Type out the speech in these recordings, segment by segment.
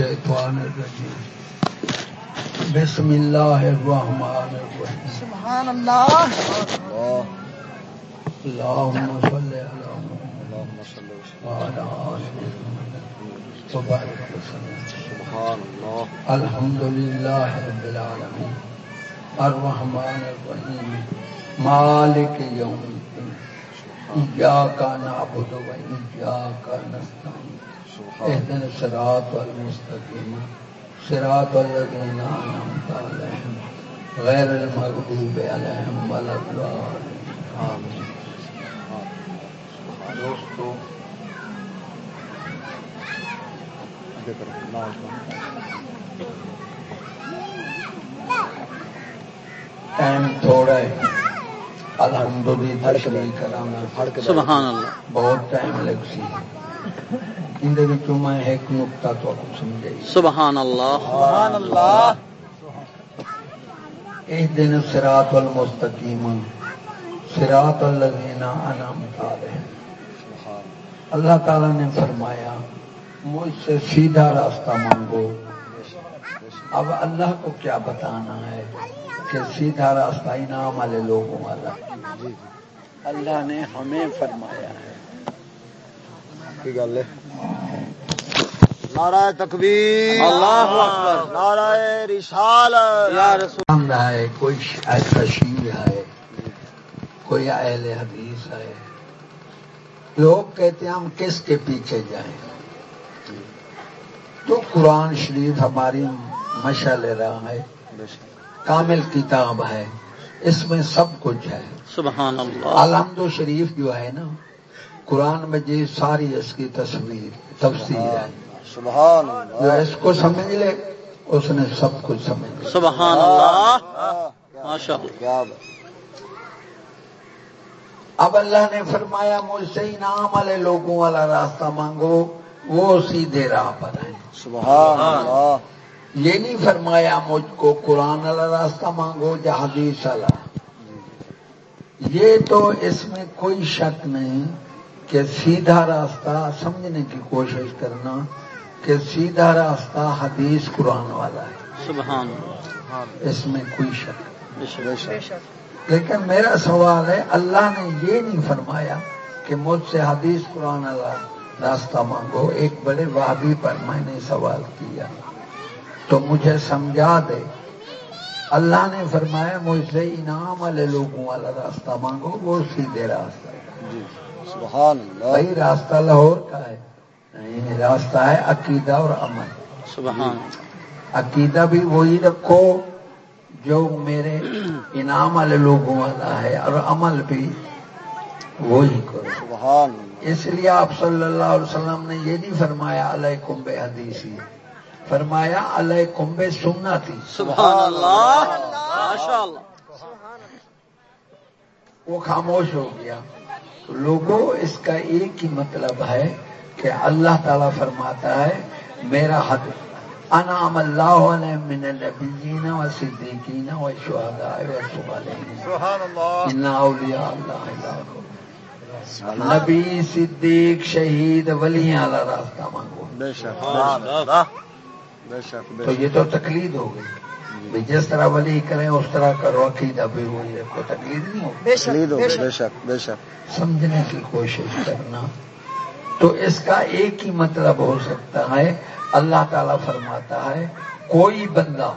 الشيطان الرجيم بسم الله الرحمن الرحيم سبحان الله الله اللهم صل على محمد اللهم صل وسلم سبحان الله الحمد رب العالمين الرحمن الرحيم مالك يوم الدين إياك نعبد وإياك نستعين سبحان اهدنا الصراط المستقيم صراط الذين أنعمت عليهم غير المغضوب عليهم ولا الضالين آمين دوستو ٹائم تھوڑا ہے۔ الحمدللہ تشریح کرانا۔ پڑھ کے سبحان اللہ۔ بہت ٹائم لگ سی اندر وچوں میں ایک نقطہ تو سمجھائی سبحان اللہ سبحان اللہ اس دن سراط المستقیم سراط الذین انعمت علیہم سبحان اللہ تعالیٰ نے فرمایا مجھ سے سیدھا راستہ مانگو اب اللہ کو کیا بتانا ہے کہ سیدھا راستہ انعام والے لوگوں والا اللہ نے ہمیں فرمایا ہے کی گل ہے؟ نعرہ تکبیر۔ اللہ اکبر۔ نعرہ رسال یا رسول ہے کوئی ایسا شیر ہے کوئی اہل حدیث ہے۔ لوگ کہتے ہیں ہم کس کے پیچھے جائیں۔ تو قرآن شریف ہماری مشعل راہ ہے کامل کتاب ہے اس میں سب کچھ ہے۔ سبحان اللہ۔ الحمد شریف جو ہے نا قرآن مجید ساری اس کی تصویر تفسیر ہے۔ سبحان جو اللہ۔ اس کو سمجھ لے اس نے سب کچھ سمجھ لیا سبحان اللہ۔ اب اللہ نے فرمایا مجھ سے انعام والے لوگوں والا راستہ مانگو۔ وہ سیدھے راہ پر ہے سبحان اللہ۔ یہ نہیں فرمایا مجھ کو قرآن والا راستہ مانگو یا حدیث والا۔ یہ تو اس میں کوئی شک نہیں۔ کہ سیدھا راستہ سمجھنے کی کوشش کرنا کہ سیدھا راستہ حدیث قرآن والا ہے۔ سبحان اس میں کوئی شک۔ لیکن میرا سوال ہے اللہ نے یہ نہیں فرمایا کہ مجھ سے حدیث قرآن والا راستہ مانگو۔ ایک بڑے وہابی پر میں نے سوال کیا۔ تو مجھے سمجھا دے۔ اللہ نے فرمایا مجھ سے انعام والے لوگوں والا راستہ مانگو وہ سیدھے راستہ جی۔ سبحان اللہ۔ راستہ لاہور کا ہے۔ نہیں راستہ ہے عقیدہ اور عمل۔ سبحان۔ عقیدہ بھی وہی رکھو جو میرے انعام والے لوگوں والا ہے اور عمل بھی وہی کرو۔ سبحان اس لیے آپ صلی اللہ علیہ وسلم نے یہ نہیں فرمایا علیہ کمبے حدیثی۔ فرمایا علیہ کمبے سننا تھی سبحان اللہ۔ وہ خاموش ہو گیا۔ تو لوگوں اس کا ایک ہی مطلب ہے کہ اللہ تعالیٰ فرماتا ہے میرا حد انعام اللہ علیہ من النبیین و صدیقین و شہداء و صالحین. سبحان اللہ. ان اولیاء اللہ نبی صدیق شہید ولی والا راستہ مانگو. بے شک بے شک بے تو شک. یہ تو تقلید ہو گئی۔ بھی جس طرح ولی کریں اس طرح کرو عقیدہ بھی وہی رکھو تقلید نہیں ہو بے شک بے شک۔ سمجھنے کی کوشش کرنا۔ تو اس کا ایک ہی مطلب ہو سکتا ہے اللہ تعالیٰ فرماتا ہے کوئی بندہ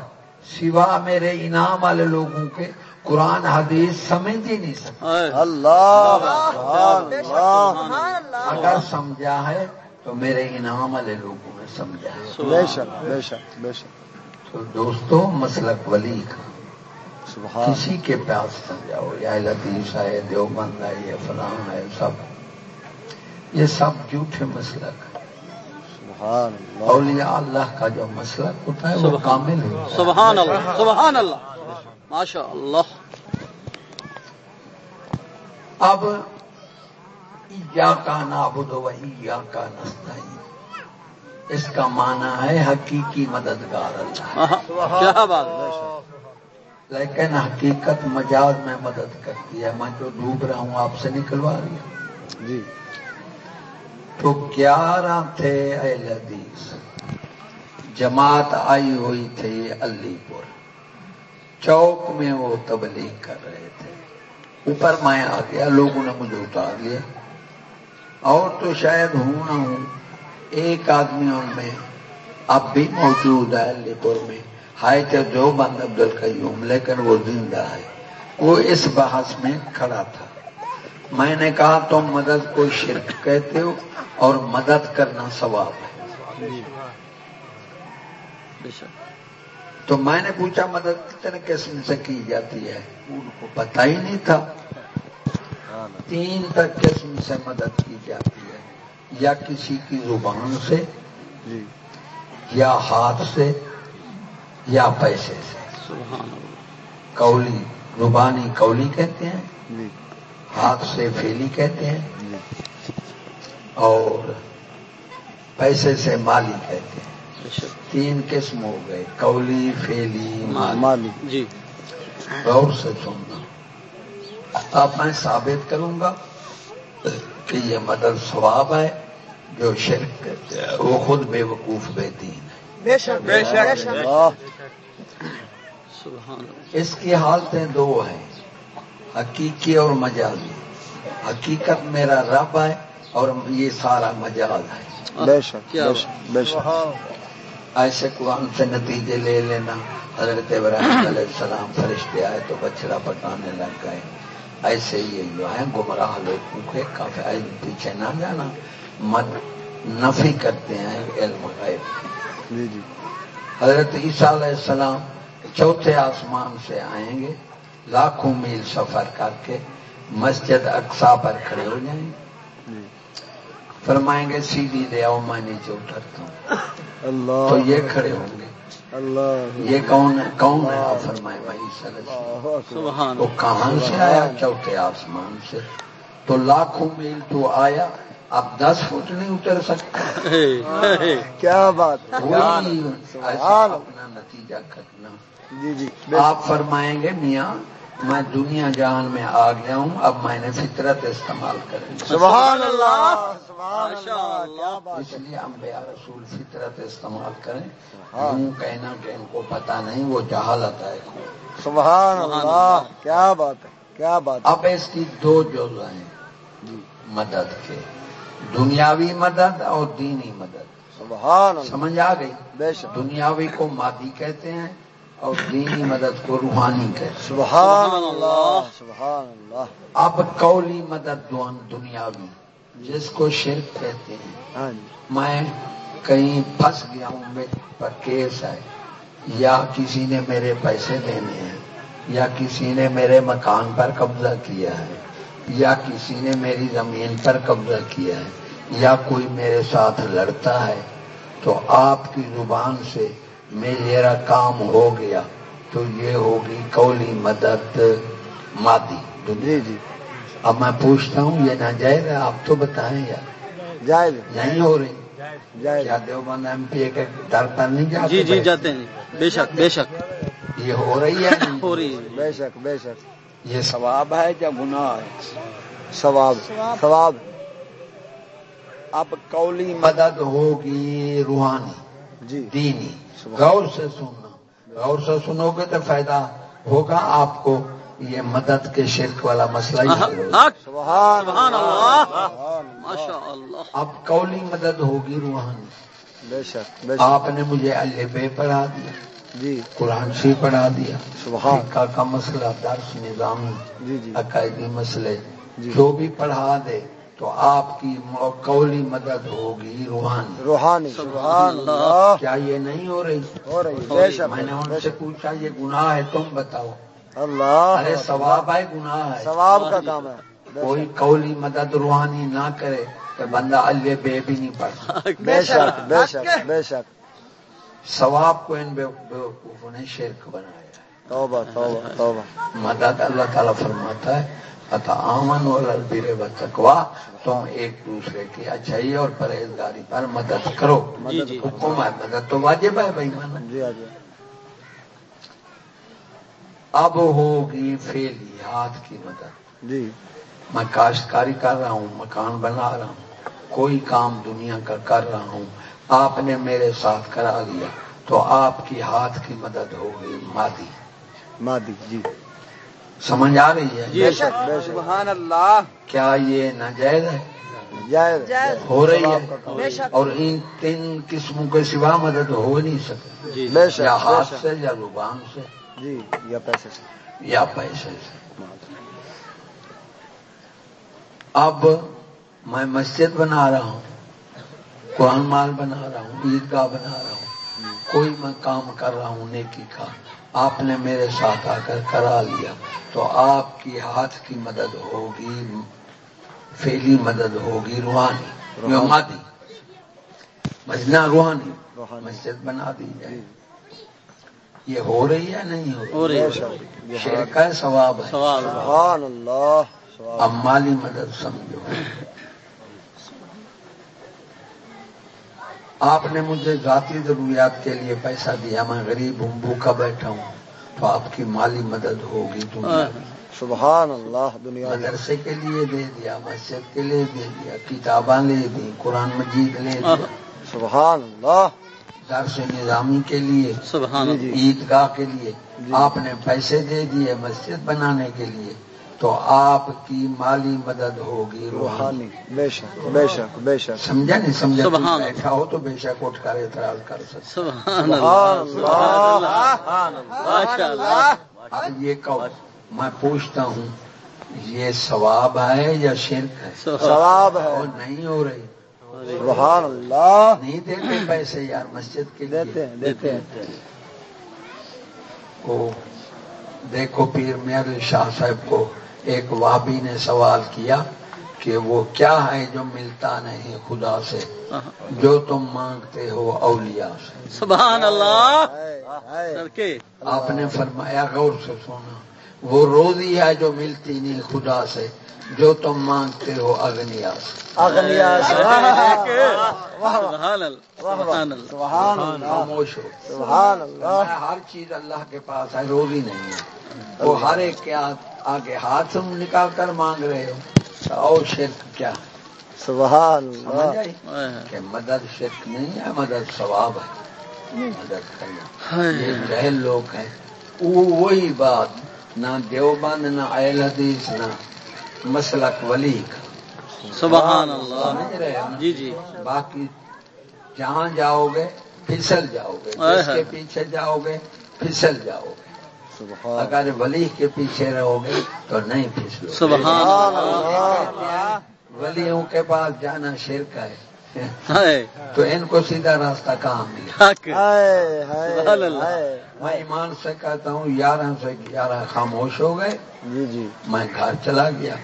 سوا میرے انعام والے لوگوں کے قرآن حدیث سمجھ ہی نہیں سکتا۔ اے، اللہ سبحان اللہ۔ اگر سمجھا ہے تو میرے انعام والے لوگوں نے سمجھا ہے۔ بے شک بے شک بے شک۔ تو دوستوں مسلک ولی کا۔ سبحان کسی کے پاس سمجھاؤ یا لطیف ہے دیوبند ہے یہ فلاں ہے سب۔ یہ سب جھوٹے مسلک ہیں۔ سبحان اللہ۔ اولیاء اللہ کا جو مسلک ہوتا ہے وہ کامل ہے۔ سبحان اللہ سبحان اللہ۔ ماشاء اللہ اب یا کا نابود وہی یا کا نستعین۔ اس کا معنی ہے حقیقی مددگار اللہ۔ لیکن حقیقت مجاز میں مدد کرتی ہے۔ میں جو ڈوب رہا ہوں آپ سے نکلوا رہی ہوں۔ جی۔ تو گیارہ تھے اہل حدیث۔ جماعت آئی ہوئی تھی علی پور۔ چوک میں وہ تبلیغ کر رہے تھے۔ اوپر میں آ گیا لوگوں نے مجھے اتار لیا۔ اور تو شاید ہوں نہ ہوں ایک آدمی ان میں اب بھی موجود ہے علی پور میں۔ ہائے تو جو بند عبد القیوم لیکن وہ زندہ ہے۔ وہ اس بحث میں کھڑا تھا۔ میں نے کہا تم مدد کو شرک کہتے ہو اور مدد کرنا ثواب ہے۔ جی۔ تو میں نے پوچھا مدد کتنے قسم سے کی جاتی ہے؟ ان کو پتا ہی نہیں تھا۔ ہاں۔ تین تک قسم سے مدد کی جاتی ہے۔ یا کسی کی زبان سے یا ہاتھ سے یا پیسے سے۔ کولی زبانی کولی کہتے ہیں ہاتھ سے فیلی کہتے ہیں اور پیسے سے مالی کہتے ہیں۔ تین قسم ہو گئے کولی فیلی مالی۔ جی۔ غور سے سننا۔ اب میں ثابت کروں گا کہ یہ مدد ثواب ہے۔ جو شرک وہ خود بے وقوف بہتی بے اس کی حالتیں دو ہیں حقیقی اور مجازی۔ حقیقت میرا رب ہے اور یہ سارا مجاز ہے۔ بے شک بے شک ایسے قرآن سے نتیجے لے لینا حضرت ابراہیم علیہ السلام فرشتے آئے تو بچڑا پکانے لگ گئے۔ ایسے یہ جو ہے گمراہ لوگوں کے کافی پیچھے نہ جانا۔ نفی کرتے ہیں علم غیب۔ جی جی۔ حضرت عیسیٰ علیہ السلام چوتھے آسمان سے آئیں گے لاکھوں میل سفر کر کے مسجد اقسا پر کھڑے ہو جائیں۔ گے فرمائیں گے سیدھی لے آؤ میں نیچے اترتا ہوں۔ اللہ۔ تو یہ کھڑے ہوں گے۔ اللہ۔ یہ کون ہے؟ کون ہے؟ فرمائے بھائی وہ کہاں سے آیا؟ چوتھے آسمان سے۔ تو لاکھوں میل تو آیا آپ دس فٹ نہیں اتر سکتے کیا بات اپنا نتیجہ کرنا جی جی آپ فرمائیں گے میاں میں دنیا جہان میں آ گیا ہوں اب میں نے فطرت استعمال کریں گے۔ اس لیے انبیاء رسول فطرت استعمال کریں۔ یوں کہنا کہ ان کو پتا نہیں وہ جہالت ہے سبحان اللہ کیا بات ہے کیا بات اب اس کی دو جو ہیں۔ جی۔ مدد کے۔ دنیاوی مدد اور دینی مدد۔ سبحان سمجھ آ گئی؟ دنیاوی کو مادی کہتے ہیں اور دینی مدد کو روحانی کہتے ہیں۔ سبحان اللہ۔ سبحان اللہ۔ اب قولی مدد دنیاوی جس کو شرک کہتے ہیں۔ ہاں جی۔ میں کہیں پھنس گیا ہوں میرے پر کیس ہے۔ یا کسی نے میرے پیسے دینے ہیں یا کسی نے میرے مکان پر قبضہ کیا ہے۔ یا کسی نے میری زمین پر قبضہ کیا ہے یا کوئی میرے ساتھ لڑتا ہے تو آپ کی زبان سے میرا کام ہو گیا تو یہ ہوگی کولی مدد مادی۔ دنیا جی۔ اب میں پوچھتا ہوں یہ ناجائز ہے؟ آپ تو بتائیں یار۔ جائز۔ نہیں ہو رہی کیا دیوبند ایم پی اے کے در پر نہیں جاتے؟ جی جی جاتے ہیں۔ بے شک بے شک۔ یہ ہو رہی ہے؟ ہو رہی ہے۔ بے شک بے شک۔ یہ ثواب ہے یا گناہ ہے؟ ثواب ثواب۔ اب قولی مدد ہوگی روحانی جی۔ دینی۔ غور سے سننا۔ غور سے سنو گے تو فائدہ ہوگا آپ کو یہ مدد کے شرک والا مسئلہ سبحان اللہ۔ اب قولی مدد ہوگی روحانی۔ بے شک آپ نے مجھے البے پڑھا دیا۔ جی۔ قرآن شریف پڑھا دیا۔ سکھا کا مسئلہ درس نظام جی جی۔ عقائدی مسئلے۔ جی۔ جو بھی پڑھا دے تو آپ کی قولی مدد ہوگی روحانی۔ روحانی۔ سبحان اللہ۔ کیا یہ نہیں ہو رہی؟ ہو رہی میں نے ان سے پوچھا یہ گناہ ہے تم بتاؤ۔ اللہ۔ ارے ثواب ہے گناہ ہے۔ ثواب کا کام ہے۔ کوئی قولی مدد روحانی نہ کرے تو بندہ اللہ بے بھی نہیں پڑھتا۔ بے شک بے شک بے شک۔ ثواب کو ان بے وقوفوں نے شرک بنایا ہے۔ توبہ توبہ توبہ۔ مدد اللہ تعالیٰ فرماتا ہے امن اور البیر و تقوا تم ایک دوسرے کی اچھائی اور پرہیزگاری پر مدد کرو۔ جی، جی۔ حکم ہے مدد تو واجب ہے بھائی مانا۔ جی، اب ہوگی فیلی ہاتھ کی مدد۔ جی۔ میں کاشتکاری کر رہا ہوں مکان بنا رہا ہوں کوئی کام دنیا کا کر رہا ہوں۔ آپ نے میرے ساتھ کرا لیا تو آپ کی ہاتھ کی مدد ہو گئی مادی۔ مادی جی۔ سمجھ آ رہی ہے؟ جی سبحان اللہ۔ کیا یہ ناجائز ہے؟ جائز۔ ہو رہی ہے؟ اور ان تین قسموں کے سوا مدد ہو نہیں سکتی۔ جی۔ یا ہاتھ سے یا زبان سے۔ جی یا پیسے سے۔ یا پیسے سے۔ اب میں مسجد بنا رہا ہوں۔ قرآن مال بنا رہا ہوں عیدگاہ بنا رہا ہوں کوئی میں کام کر رہا ہوں نیکی کا آپ نے میرے ساتھ آ کر کرا لیا تو آپ کی ہاتھ کی مدد ہوگی فیلی مدد ہوگی روحانی مادی مجنا روحانی۔ مسجد بنا دی جائے۔ یہ ہو رہی ہے نہیں ہو رہی؟ شرک ہے ثواب ہے۔ اب مالی مدد سمجھو۔ آپ نے مجھے ذاتی ضروریات کے لیے پیسہ دیا میں غریب ہوں بھوکا بیٹھا ہوں تو آپ کی مالی مدد ہوگی دنیا میں۔ سبحان اللہ دنیا مدرسے کے لیے دے دیا مسجد کے لیے دے دیا کتاباں لے دی قرآن مجید لے دیا۔ سبحان اللہ۔ درس نظامی کے لیے سبحان جی، اللہ۔ جی۔ عیدگاہ کے لیے۔ جی۔ آپ نے پیسے دے دیے مسجد بنانے کے لیے۔ تو آپ کی مالی مدد ہوگی روحانی۔ بے شک بے شک بے شک۔ سمجھا نہیں سمجھا۔ بیٹھا ہو تو بے شک اٹھ کر اعتراض کر سکتے سبحان سبحان اللہ سبحان اللہ۔ اللہ۔ ماشاء اللہ اب یہ کہو میں پوچھتا ہوں یہ ثواب ہے یا شرک ہے؟ ثواب ہے۔ اور نہیں ہو رہی۔ سبحان اللہ۔ نہیں دیتے پیسے یار مسجد کے لیے۔ دیتے ہیں دیتے ہیں۔ کو دیکھو پیر میئر شاہ صاحب کو ایک وابی نے سوال کیا کہ وہ کیا ہے جو ملتا نہیں خدا سے؟ جو تم مانگتے ہو اولیاء سے۔ سبحان اللہ! آپ نے فرمایا غور سے سونا وہ روزی ہے جو ملتی نہیں خدا سے جو تم مانگتے ہو اگنیا سے۔ اغنیا سے۔ سبحان اللہ! سبحان اللہ سبحان اللہ۔ خاموش ہو۔ ہر چیز اللہ کے پاس ہے روزی نہیں ہے۔ وہ ہر ایک کے ہاتھ آگے ہاتھ سے نکال کر مانگ رہے ہو۔ اور شرک کیا؟ سبحان اللہ۔ آئی؟ کہ مدد شرک نہیں ہے مدد ثواب ہے۔ مدد کرنا یہ جہل لوگ ہیں۔ وہ وہی بات نہ دیوبند نہ اہل حدیث نہ مسلک ولی کا۔ سبحان اللہ۔ سمجھ رہے جی جی۔ باقی جہاں جاؤ گے پھسل جاؤ گے۔ جس کے۔ پیچھے جاؤ گے پھسل جاؤ گے۔ اگر ولی کے پیچھے رہو گے تو نہیں پھسلو۔ سبحان اللہ۔ ولیوں کے پاس جانا شرک ہے۔ ہے تو ان کو سیدھا راستہ کہاں ملا حق۔ ہائے ہائے سبحان اللہ۔ ہائے۔ میں ایمان سے کہتا ہوں گیارہ سے گیارہ خاموش ہو گئے۔ جی جی۔ میں گھر چلا گیا۔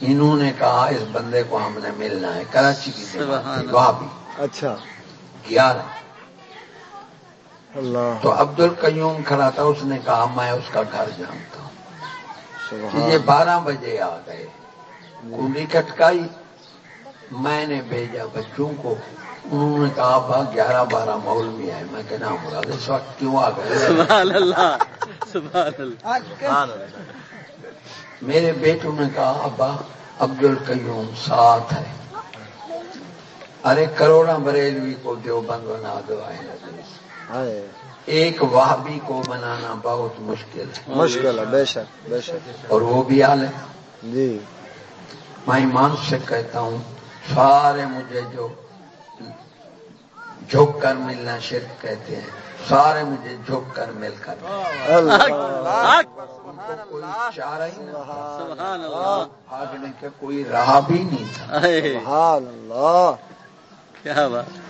انہوں نے کہا اس بندے کو ہم نے ملنا ہے کراچی کی۔ وہاں بھی۔ اچھا۔ گیارہ تو عبد القیوم کھڑا تھا اس نے کہا میں اس کا گھر جانتا ہوں۔ سبحان یہ بارہ بجے آ گئے کنڈی کٹکائی میں نے بھیجا بچوں کو۔ انہوں نے کہا با گیارہ بارہ مول بھی ہے میں کہنا مراد اس وقت کیوں آ گئے؟ سبحان اللہ سبحان اللہ۔ میرے بیٹوں نے کہا ابا عبد القیوم ساتھ ہے۔ ارے کروڑا بریلوی کو دیوبند بنا دو ہائے ایک وہابی کو بنانا بہت مشکل ہے۔ مشکل ہے بے شک بے شک۔ اور وہ بھی آل ہے جی۔ میں ایمان سے کہتا ہوں سارے مجھے جو جھک کر ملنا شرک کہتے ہیں سارے مجھے جھک کر مل کر۔ کوئی چارہ ہی نہ بھاگنے کا کوئی راہ بھی نہیں تھا۔ ہے سبحان اللہ۔ کیا بات۔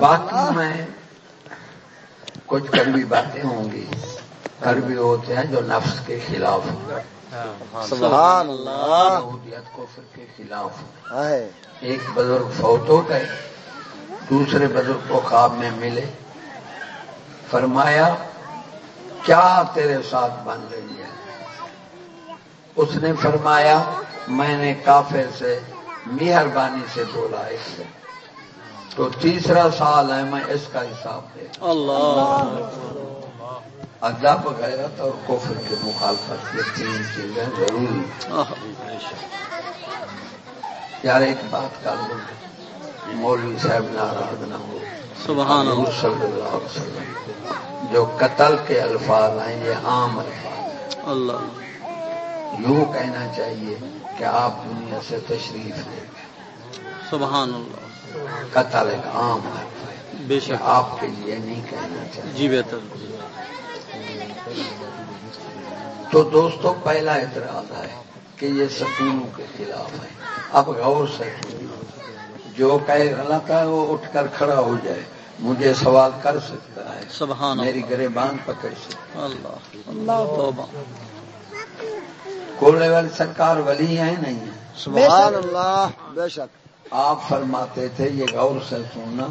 باقی میں کچھ کڑوی باتیں ہوں گی۔ کڑوی ہوتے ہیں جو نفس کے خلاف ہوں سبحان اللہ۔ کفر کے خلاف۔ ایک بزرگ فوت ہو گئے دوسرے بزرگ کو خواب میں ملے۔ فرمایا کیا تیرے ساتھ بن رہی ہے؟ اس نے فرمایا میں نے کافر سے مہربانی سے بولا اس سے۔ تو تیسرا سال ہے میں اس کا حساب دے اللہ۔ ادب غیرت اور کفر کی مخالفت یہ تین چیزیں ضروری یار ایک بات کر لوں مولوی صاحب ناراض نہ ہو۔ سبحان اللہ۔ صلی اللہ علیہ وسلم۔ جو قتل کے الفاظ ہیں یہ عام الفاظ ہیں۔ اللہ۔ یوں کہنا چاہیے کہ آپ دنیا سے تشریف گئے سبحان اللہ۔ قتل ایک عام ہے۔ بے شک۔ آپ کے لیے نہیں کہنا چاہیے۔ جی بہتر۔ تو دوستوں پہلا اعتراض ہے کہ یہ سکونوں کے خلاف ہے۔ اب غور سے جو کہے غلط ہے وہ اٹھ کر کھڑا ہو جائے۔ مجھے سوال کر سکتا ہے۔ سبحان میری گریبان پکڑ سکتا اللہ اللہ توبہ۔ والی سرکار ولی ہے نہیں ہے سبحان اللہ بے شک۔ آپ فرماتے تھے یہ غور سے سننا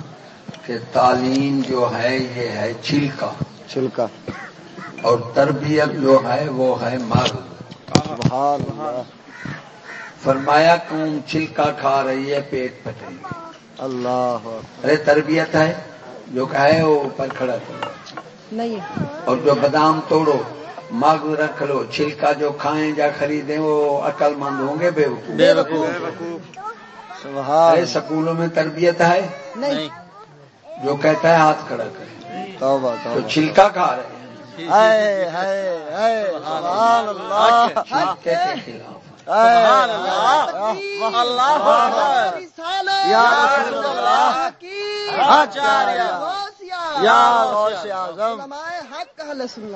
کہ تعلیم جو ہے یہ ہے چھلکا۔ چھلکا۔ اور تربیت جو ہے وہ ہے اللہ۔ فرمایا کون چھلکا کھا رہی ہے پیٹ پٹے گی اللہ۔ ارے تربیت ہے۔ جو کہے وہ اوپر کھڑا کرو نہیں۔ اور جو بادام توڑو مغ رکھ لو۔ چھلکا جو کھائیں یا خریدیں وہ عقل مند ہوں گے بے وقوف۔ بے وقوف۔ سبحان ارے سکولوں میں تربیت ہے؟ نہیں۔ جو کہتا ہے ہاتھ کھڑا کرے۔ توبہ تو چھلکا کھا رہے ہیں۔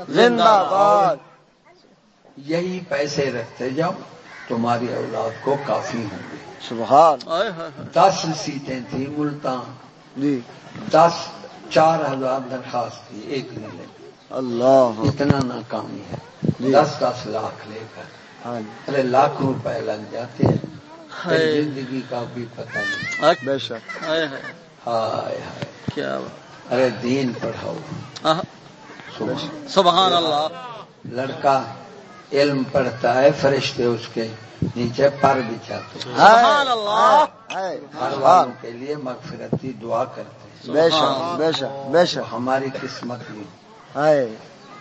زندہ باد۔ یہی پیسے رکھتے جاؤ تمہاری اولاد کو کافی ہوں گے۔ سبحان آئے ہائے ہائے۔ دس سیٹیں تھیں ملتان جی۔ دس چار ہزار درخواست تھی ایک دن لے۔ اللہ۔ اتنا ناکامی ہے۔ جی۔ دس دس لاکھ لے کر۔ ہاں جی۔ ارے لاکھ روپے لگ جاتے ہیں۔ زندگی کا بھی پتہ نہیں۔ بے شک۔ ہائے ہائے۔ ہائے ہائے۔ کیا بات۔ ارے دین پڑھاؤ۔ سبحان اللہ۔ لڑکا علم پڑھتا ہے فرشتے اس کے نیچے پر بچھاتے ہیں۔ ہر والوں کے لیے مغفرتی دعا کرتے ہیں۔ ہماری قسمت ہے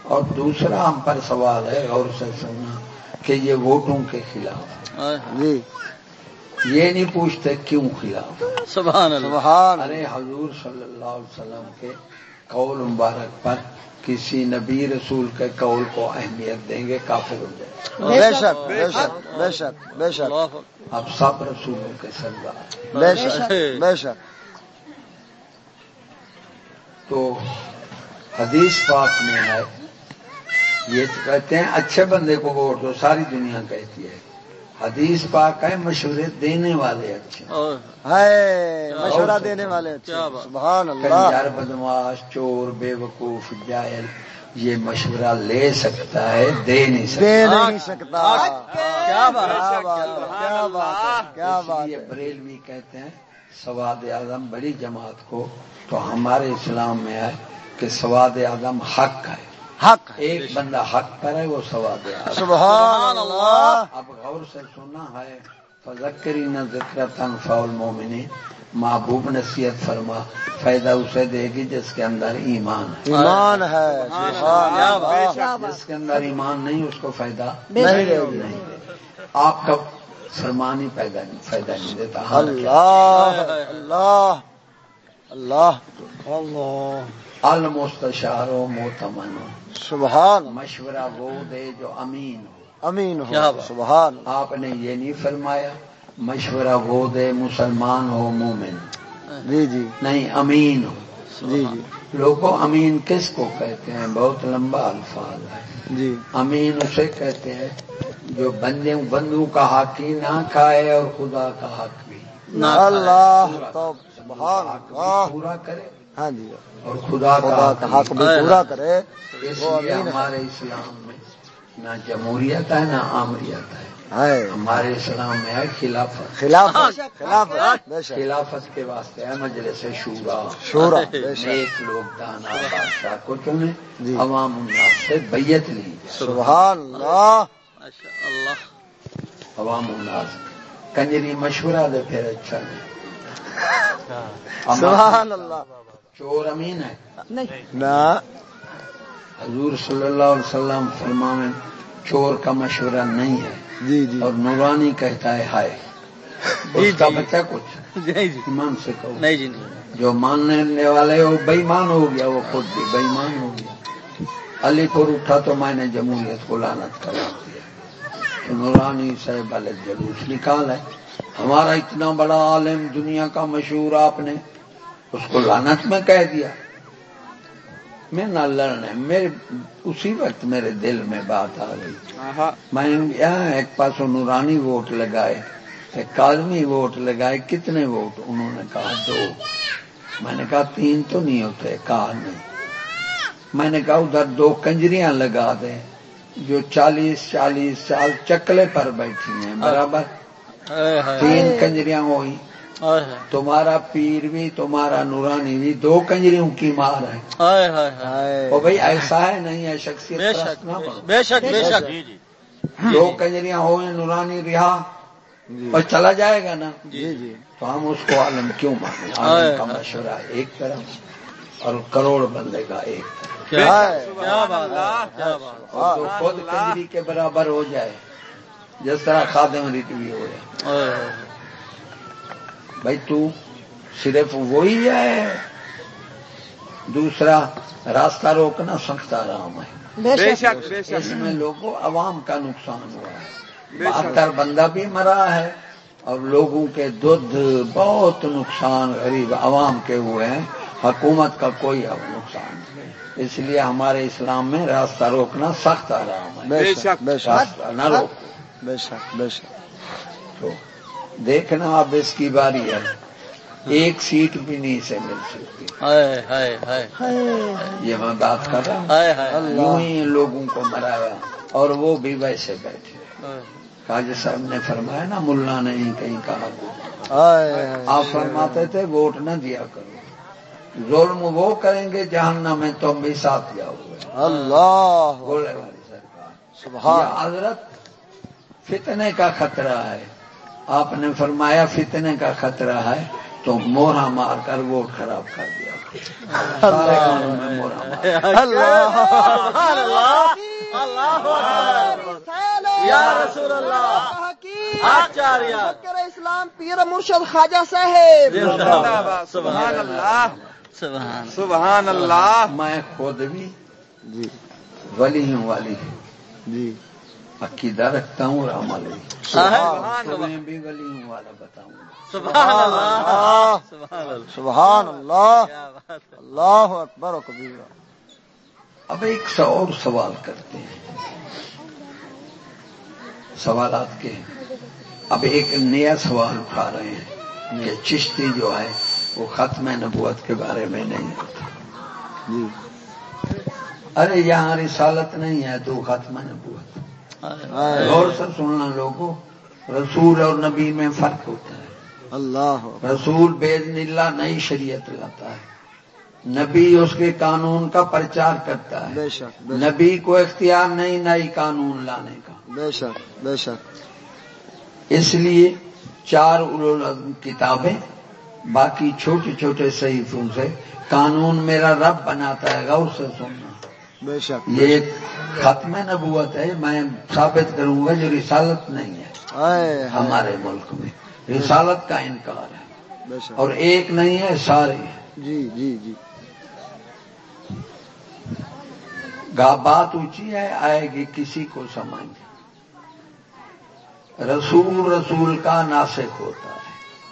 اور دوسرا ہم پر سوال ہے اور سے سننا کہ یہ ووٹوں کے خلاف۔ جی۔ یہ نہیں پوچھتے کیوں خلاف سبحان اللہ۔ ارے حضور صلی اللہ علیہ وسلم کے قول مبارک پر کسی نبی رسول کے قول کو اہمیت دیں گے کافر ہو جائے بے شک بے شک بے شک بے شک۔ اب سب رسولوں کے سردار۔ بے شک بے شک۔ تو حدیث پاک میں ہے یہ تو کہتے ہیں اچھے بندے کو ووٹ دو ساری دنیا کہتی ہے۔ حدیث پاک ہے مشورے دینے والے اچھے۔ ہے مشورہ دینے والے اچھے۔ کیا بات۔ سبحان اللہ۔ بدماش چور بے وقوف جاہل یہ مشورہ لے سکتا ہے دے نہیں سکتا۔ دے نہیں سکتا۔ کیا بات کیا بات ہے کیا بات ہے کیا اس بات لیے ہے بریلوی کہتے ہیں سواد اعظم بڑی جماعت کو تو ہمارے اسلام میں ہے کہ سواد اعظم حق ہے۔ حق ہے۔ ایک بندہ حق پر ہے وہ سواد اعظم سبحان اللہ۔ اب غور سے سنا ہے۔ فذکری نہ ذکر تنفع المومنین محبوب نصیحت فرما۔ فائدہ اسے دے گی جس کے اندر ایمان ہے۔ ایمان ہے۔ سبحان کیا اللہ۔ جس کے اندر ایمان نہیں اس کو فائدہ نہیں دے دے آپ کا فرمان ہی پیدا نہیں فائدہ نہیں دیتا۔ اللہ اللہ۔ اللہ۔ اللہ۔ المستشار و موتمن سبحان۔ مشورہ وہ دے جو امین ہو۔ امین ہو۔ سبحان۔ آپ نے یہ نہیں فرمایا مشورہ وہ دے مسلمان ہو مومن۔ جی جی۔ نہیں امین ہو۔ جی جی۔ لوگوں امین کس کو کہتے ہیں؟ بہت لمبا الفاظ ہے۔ جی۔ امین اسے کہتے ہیں جو بندے بندوں کا حق ہی نہ کھائے اور خدا کا حق بھی۔ نہ اللہ تو سبحان۔ حق بھی اللہ پورا کرے۔ ہاں جی۔ اور خدا خدا کا حق بھی پورا کرے۔ ہمارے اسلام میں نہ جمہوریت ہے نہ آمریت ہے۔ ہمارے اسلام میں ہے خلافت۔ خلاف خلاف بے شک۔ خلافت کے واسطے ہے مجلس شورا۔ شورا نیک لوگ دانا بادشاہ کو چنے۔ جی۔ عوام الناس سے بیت لی۔ سبحان اللہ۔ اللہ عوام الناس کنجری مشورہ دے پھر اچھا۔ نہیں سبحان اللہ۔ چور امین ہے۔ نہیں۔ نہ۔ حضور صلی اللہ علیہ وسلم فرمانے چور کا مشورہ نہیں ہے۔ جی جی۔ اور نورانی کہتا ہے ہائے۔ اس کا بچہ کچھ۔ نہیں جی۔ ایمان سے کہو۔ نہیں جی نہیں۔ جو ماننے والے وہ بےمان ہو گیا وہ خود بھی بےمان ہو گیا۔ علی پور اٹھا تو میں نے جمہوریت کو لانت کرا دیا۔ تو نورانی صاحب والے جلوس نکال ہے ہمارا اتنا بڑا عالم دنیا کا مشہور آپ نے اس کو لانت میں کہہ دیا۔ میں نہ لڑنے میرے اسی وقت میرے دل میں بات آ گئی۔ میں یہاں ایک پاس نورانی ووٹ لگائے ایک ووٹ لگائے کتنے ووٹ؟ انہوں نے کہا دو۔ میں نے کہا تین تو نہیں ہوتے کہا نہیں میں نے کہا ادھر دو کنجریاں لگا دیں جو چالیس چالیس سال چکلے پر بیٹھی ہیں برابر۔ تین کنجریاں ہوئی تمہارا پیر بھی تمہارا نورانی بھی دو کنجریوں کی مار ہے۔ ہائے ہائے ہائے۔ وہ بھائی ایسا ہے نہیں ہے شخصیت بے شک۔ بے شک بے شک۔ دو کنجریاں ہوئے نورانی رہا۔ اور چلا جائے گا نا۔ جی جی۔ تو ہم اس کو عالم کیوں مانے عالم کا مشورہ ایک طرف اور کروڑ بندے کا ایک طرف۔ کیا ہائے کیا بات ہے؟ کیا بات ہے؟ اور جو خود کنجری کے برابر ہو جائے جس طرح خادم ریتوی ہو جائے۔ ہائے ہائے۔ بھائی تو صرف وہی ہے دوسرا راستہ روکنا سخت آرام ہے۔ بے شک۔ اس میں لوگوں عوام کا نقصان ہوا ہے۔ بہتر بندہ بھی مرا ہے اور لوگوں کے دودھ بہت نقصان غریب عوام کے ہوئے ہیں۔ حکومت کا کوئی اب نقصان نہیں۔ اس لیے ہمارے اسلام میں راستہ روکنا سخت آرام ہے۔ بے شک بے شک۔ نہ روکو۔ بے شک بے شک۔ تو دیکھنا اب اس کی باری ہے۔ ایک سیٹ بھی نہیں سے مل سکتی۔ یہ میں بات کر رہا یوں ہی لوگوں کو مرایا۔ اور وہ بھی ویسے بیٹھے۔ خواجہ صاحب نے فرمایا نا ملا نہیں کہیں کہا۔ آپ فرماتے تھے ووٹ نہ دیا کرو۔ ظلم وہ کریں گے جہنم میں تم بھی ساتھ جاؤ گے۔ اللہ۔ بولے والی سرکار۔ حضرت فتنے کا خطرہ ہے۔ آپ نے فرمایا فتنے کا خطرہ ہے تو مورا مار کر ووٹ خراب کر دیا۔ اسلام پیر مرشد خواجہ صاحب۔ سبحان اللہ۔ سبحان سبحان اللہ۔ میں خود بھی جی۔ ولی ہوں والی جی۔ عقیدہ رکھتا ہوں اور عمل بھی سبحان تمہیں بھی ولی ہوں والا بتاؤں۔ سبحان اللہ۔ سبحان اللہ۔ کیا بات ہے۔ اللہ اکبر و کبیرہ۔ اب ایک سا اور سوال کرتے ہیں۔ سوالات کے۔ اب ایک نیا سوال اٹھا رہے ہیں۔ کہ چشتی جو ہے وہ ختم نبوت کے بارے میں نہیں ہوتا۔ جی۔ ارے یہاں رسالت نہیں ہے تو ختم نبوت۔ غور سے سننا لوگوں رسول اور نبی میں فرق ہوتا ہے۔ اللہ۔ رسول بید اللہ نئی شریعت لاتا ہے۔ نبی اس کے قانون کا پرچار کرتا ہے۔ بے شک بے شک۔ نبی کو اختیار نہیں نئی قانون لانے کا۔ بے شک بے شک۔ اس لیے چار کتابیں باقی چھوٹے چھوٹے صحیفوں سے قانون میرا رب بناتا ہے غور سے سننا۔ بے شک یہ ایک ختم نبوت ہے میں ثابت کروں گا جو رسالت نہیں ہے ہمارے ملک میں۔ رسالت کا انکار ہے۔ اور ایک نہیں ہے سارے جی جی جی۔ بات اونچی ہے آئے گی کسی کو سمجھ۔ رسول رسول کا ناسک ہوتا ہے۔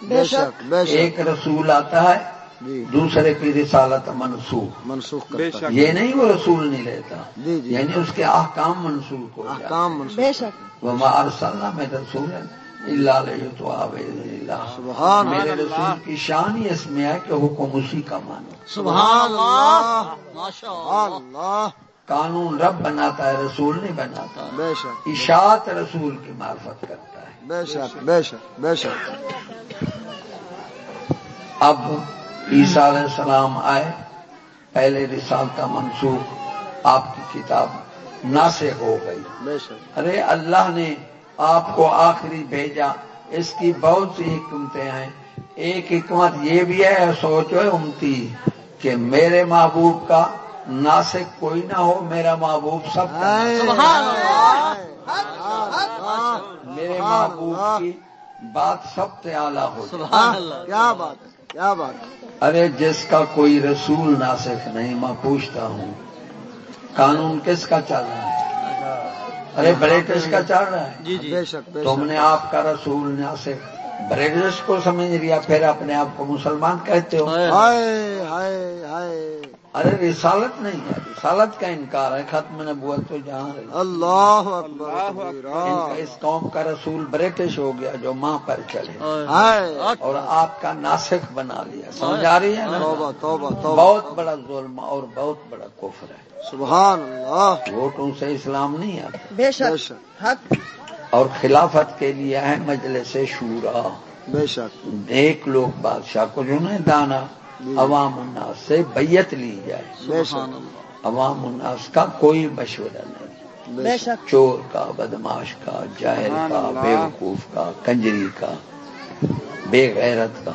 بے شک۔ ایک رسول آتا ہے دوسرے کی رسالت منسوخ۔ منسوخ کرتا۔ ہے یہ نہیں وہ رسول نہیں لیتا۔ جی جی۔ یعنی اس کے احکام منسوخ ہو احکام منسوخ۔ بے شک۔ وہ ارسلہ میں رسول اللہ تو اللہ سبحان میرے رسول کی شان ہی اس میں ہے کہ حکم اسی کا مانو۔ سبحان اللہ۔ ماشاء اللہ اللہ قانون رب بناتا ہے رسول نہیں بناتا۔ بے شک۔ اشاعت رسول کی معرفت کرتا ہے۔ بے شک بے شک بے شک۔ اب عیسیٰ علیہ السلام آئے پہلے رسالتا منسوخ آپ کی کتاب ناسے ہو گئی۔ بے شک۔ ارے اللہ نے آپ کو آخری بھیجا اس کی بہت سی حکمتیں ہیں۔ ایک حکمت یہ بھی ہے سوچو امتی کہ میرے محبوب کا ناسک کوئی نہ ہو میرا محبوب سب کا ہائے سبحان اللہ۔ میرے محبوب کی بات سب سے اعلیٰ ہو جائے۔ سبحان اللہ۔ کیا بات ہے؟ کیا بات ارے جس کا کوئی رسول ناسخ نہیں میں پوچھتا ہوں قانون کس کا چل رہا ہے؟ ارے برٹش کا چل رہا ہے؟ جی جی۔ بے شک بے تم نے آپ کا رسول ناسخ برٹش کو سمجھ لیا پھر اپنے آپ کو مسلمان کہتے ہو؟ ہائے ہائے ہائے۔ ارے رسالت نہیں ہے رسالت کا انکار ہے ختم نبوت تو جہاں رہی۔ اللہ اکبر اس قوم کا رسول برٹش ہو گیا جو ماں پر چلے۔ ہائے۔ اور آپ کا ناسخ بنا لیا۔ سمجھ آ رہی ہے نا؟ توبہ توبہ توبہ۔ بہت بڑا ظلم اور بہت بڑا کفر ہے۔ سبحان اللہ۔ ووٹوں سے اسلام نہیں آتا۔ بے شک۔ اور خلافت کے لیے ہے مجلس شورا۔ بے شک۔ ایک لوگ بادشاہ کو جو نا دانا۔ عوام الناس سے بیت لی جائے۔ عوام الناس کا کوئی مشورہ نہیں۔ بے شک۔ چور کا بدماش کا جاہل کا بیوقوف کا کنجری کا بے غیرت کا۔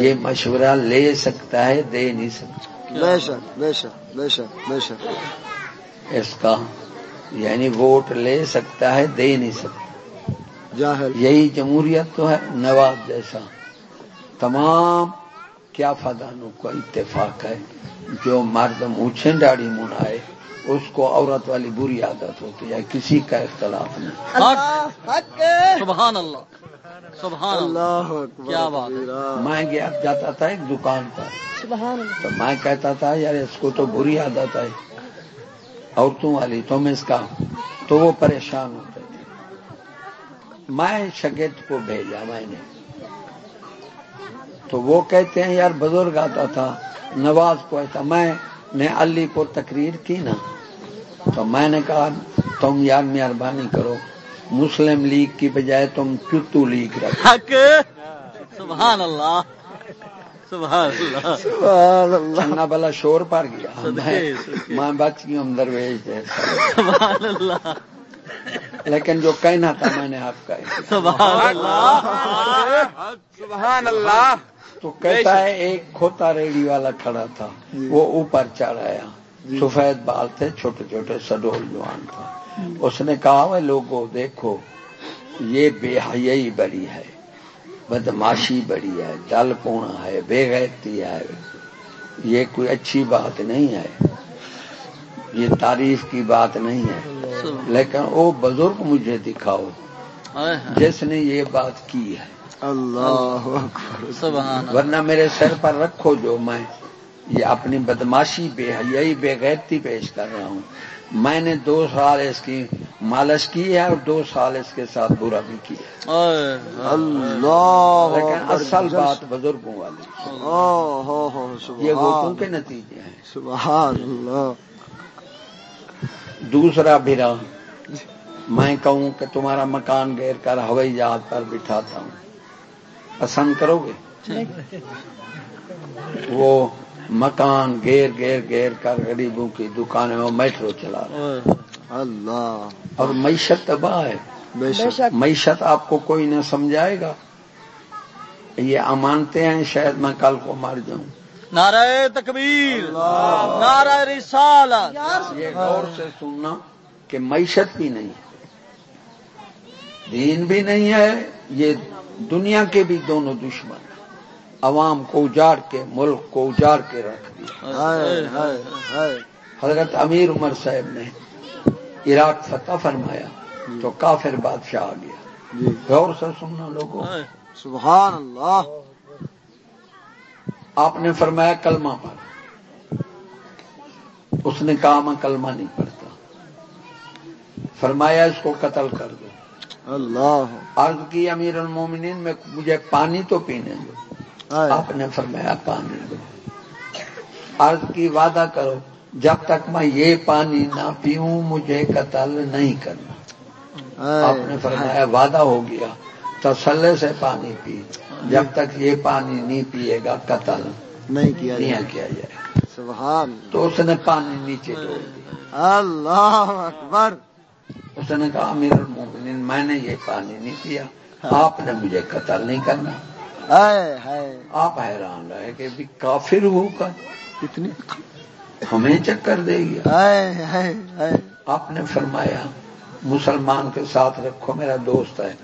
یہ مشورہ لے سکتا ہے دے نہیں سکتا۔ بے شک بے شک بے شک بے شک۔ اس کا یعنی ووٹ لے سکتا ہے دے نہیں سکتا۔ جاہل۔ یہی جمہوریت تو ہے نواز جیسا۔ تمام کیا فدانوں کا اتفاق ہے؟ جو مرد مونچھیں داڑھی منائے اس کو عورت والی بری عادت ہوتی ہے کسی کا اختلاف نہیں۔ سبحان اللہ سبحان اللہ۔ اللہ اکبر کیا بات میں گیا جاتا تھا ایک دکان پر۔ سبحان اللہ۔ تو میں کہتا تھا یار اس کو تو بری عادت ہے۔ عورتوں والی تم اس کا۔ تو وہ پریشان ہوتے تھے۔ میں شگت کو بھیجا میں نے۔ تو وہ کہتے ہیں یار بزرگ آتا تھا نواز کو ایسا میں نے علی پور تقریر کی نا۔ تو میں نے کہا تم یار مہربانی کرو مسلم لیگ کی بجائے تم چتو لیگ رکھو۔ حق؟ سبحان اللہ۔ سبحان اللہ۔ سبحان اللہ۔ بلا شور پر گیا۔ صدقے میں میں بچ گئی ہوں درویش جیسا سبحان اللہ۔ لیکن جو کہنا تھا میں نے آپ کا۔ سبحان اللہ۔ سبحان اللہ۔ تو کہتا ہے ایک کھوتا ریڑی والا کھڑا تھا۔ وہ اوپر چڑھ آیا سفید بال تھے چھوٹے چھوٹے سڈول جوان تھا۔ اس نے کہا وہ لوگوں دیکھو یہ بے حیائی بڑی ہے بدماشی بڑی ہے دل پونا ہے بے غیرتی ہے۔ یہ کوئی اچھی بات نہیں ہے۔ یہ تعریف کی بات نہیں ہے۔ لیکن وہ بزرگ مجھے دکھاؤ۔ جس نے یہ بات کی ہے۔ اللہ اکبر۔ سبحان ورنہ میرے سر پر رکھو جو میں یہ اپنی بدماشی بے حیائی بے غیرتی پیش کر رہا ہوں۔ میں نے دو سال اس کی مالش کی ہے اور دو سال اس کے ساتھ برا بھی کیا۔ اللہ۔ لیکن اصل بات بزرگوں والی۔ اوہ ہو ہو یہ ووٹوں کے نتیجے ہیں؟ سبحان اللہ۔ دوسرا بھرا میں کہوں کہ تمہارا مکان گیر کر ہوائی جہاز پر بٹھاتا ہوں۔ پسند کرو گے وہ مکان گیر گیر گیر کر غریبوں کی دکانیں میں میٹرو چلا ہائے اللہ۔ اور معیشت تباہ ہے۔ معیشت آپ کو کوئی نہ سمجھائے گا۔ یہ امانتے ہیں شاید میں کل کو مر جاؤں۔ نعرہ تکبیر نعرہ رسالت۔ یہ غور سے سننا کہ معیشت بھی نہیں ہے۔ دین بھی نہیں ہے یہ دنیا کے بھی دونوں دشمن عوام کو اجاڑ کے ملک کو اجاڑ کے رکھ دیا حضرت امیر عمر صاحب نے عراق فتح فرمایا تو کافر بادشاہ آ گیا۔ جی۔ غور سے سننا لوگوں۔ سبحان اللہ۔ آپ نے فرمایا کلمہ پڑھ اس نے کہا میں کلمہ نہیں پڑھتا۔ فرمایا اس کو قتل کر دو۔ اللہ. عرض کی امیر المومنین میں مجھے پانی تو پینے دو۔ آپ نے فرمایا پانی دو۔ عرض کی وعدہ کرو جب تک میں یہ پانی نہ پیوں مجھے قتل نہیں کرنا۔ آپ نے فرمایا وعدہ ہو گیا تسلے سے پانی پی۔ جب تک یہ پانی نہیں پیے گا قتل نہیں کیا نہیں جائے۔ کیا جائے۔ سبحان تو اس نے پانی نیچے ڈول دیا۔ اللہ اکبر۔ اس نے کہا امیر المومنین میں نے یہ پانی نہیں پیا۔ آپ نے مجھے قتل نہیں کرنا۔ ہائے ہائے۔ آپ حیران رہے کہ بھی کافر ہو کر کتنی ہمیں چکر دے گیا۔ ہائے ہائے ہائے۔ آپ نے فرمایا مسلمان کے ساتھ رکھو میرا دوست ہے۔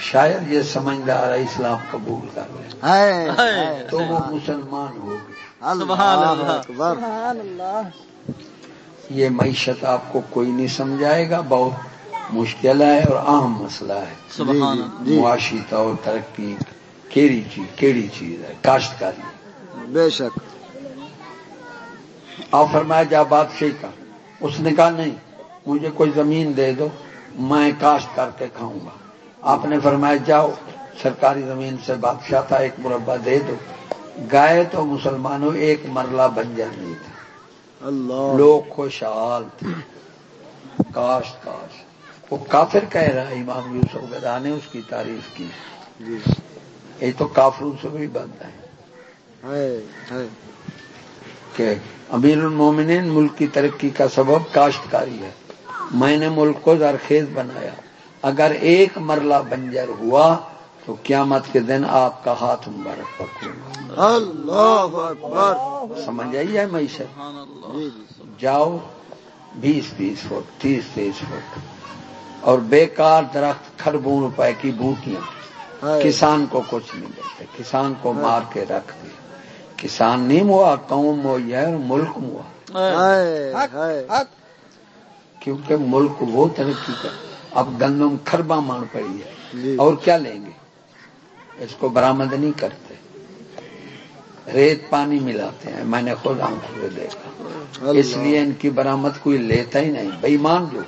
شاید یہ سمجھدار ہے اسلام قبول کر لے۔ ہے ہے تو وہ مسلمان ہو گئے۔ سبحان اللہ اللہ۔ اکبر۔ سبحان اللہ۔ یہ معیشت آپ کو کوئی نہیں سمجھائے گا بہت مشکل ہے اور اہم مسئلہ ہے۔ سبحان اللہ۔ جی معاشی طور ترقی کیڑی چیز کیڑی چیز ہے کاشتکاری۔ بے شک۔ آپ فرمایا جا بادشاہ کا اس نے کہا نہیں مجھے کوئی زمین دے دو میں کاشت کر کے کھاؤں گا۔ آپ نے فرمایا جاؤ سرکاری زمین سے بادشاہ تھا ایک مربع دے دو۔ گائے تو مسلمانوں ایک مرلہ بنجر نہیں تھا اللہ۔ لوگ خوشحال تھے۔ کاشت کاشت۔ وہ کافر کہہ رہا ہے امام یوسف گدا نے اس کی تعریف کی۔ جی۔ یہ تو کافروں سے بھی بند ہے۔ کہ امیر المومنین ملک کی ترقی کا سبب کاشتکاری ہے۔ میں نے ملک کو زرخیز بنایا۔ اگر ایک مرلہ بنجر ہوا تو قیامت کے دن آپ کا ہاتھ مبارک پکڑوں سمجھ آئی ہے معیشت؟ جاؤ بیس بیس فٹ تیس تیس فٹ۔ اور بیکار درخت کھربوں روپے کی بوٹیاں۔ کسان کو کچھ نہیں دیتے۔ کسان کو مار کے رکھ دیا۔ کسان نہیں ہوا قوم ہے اور ملک ہوا۔ کیونکہ ملک وہ ترقی کا اب گندم کھربا مان پڑی ہے۔ جی۔ اور کیا لیں گے؟ اس کو برآمد نہیں کرتے۔ ریت پانی ملاتے ہیں۔ میں نے خود آنکھوں سے دیکھا۔ اس لیے ان کی برآمد کوئی لیتا ہی نہیں۔ بےمان جو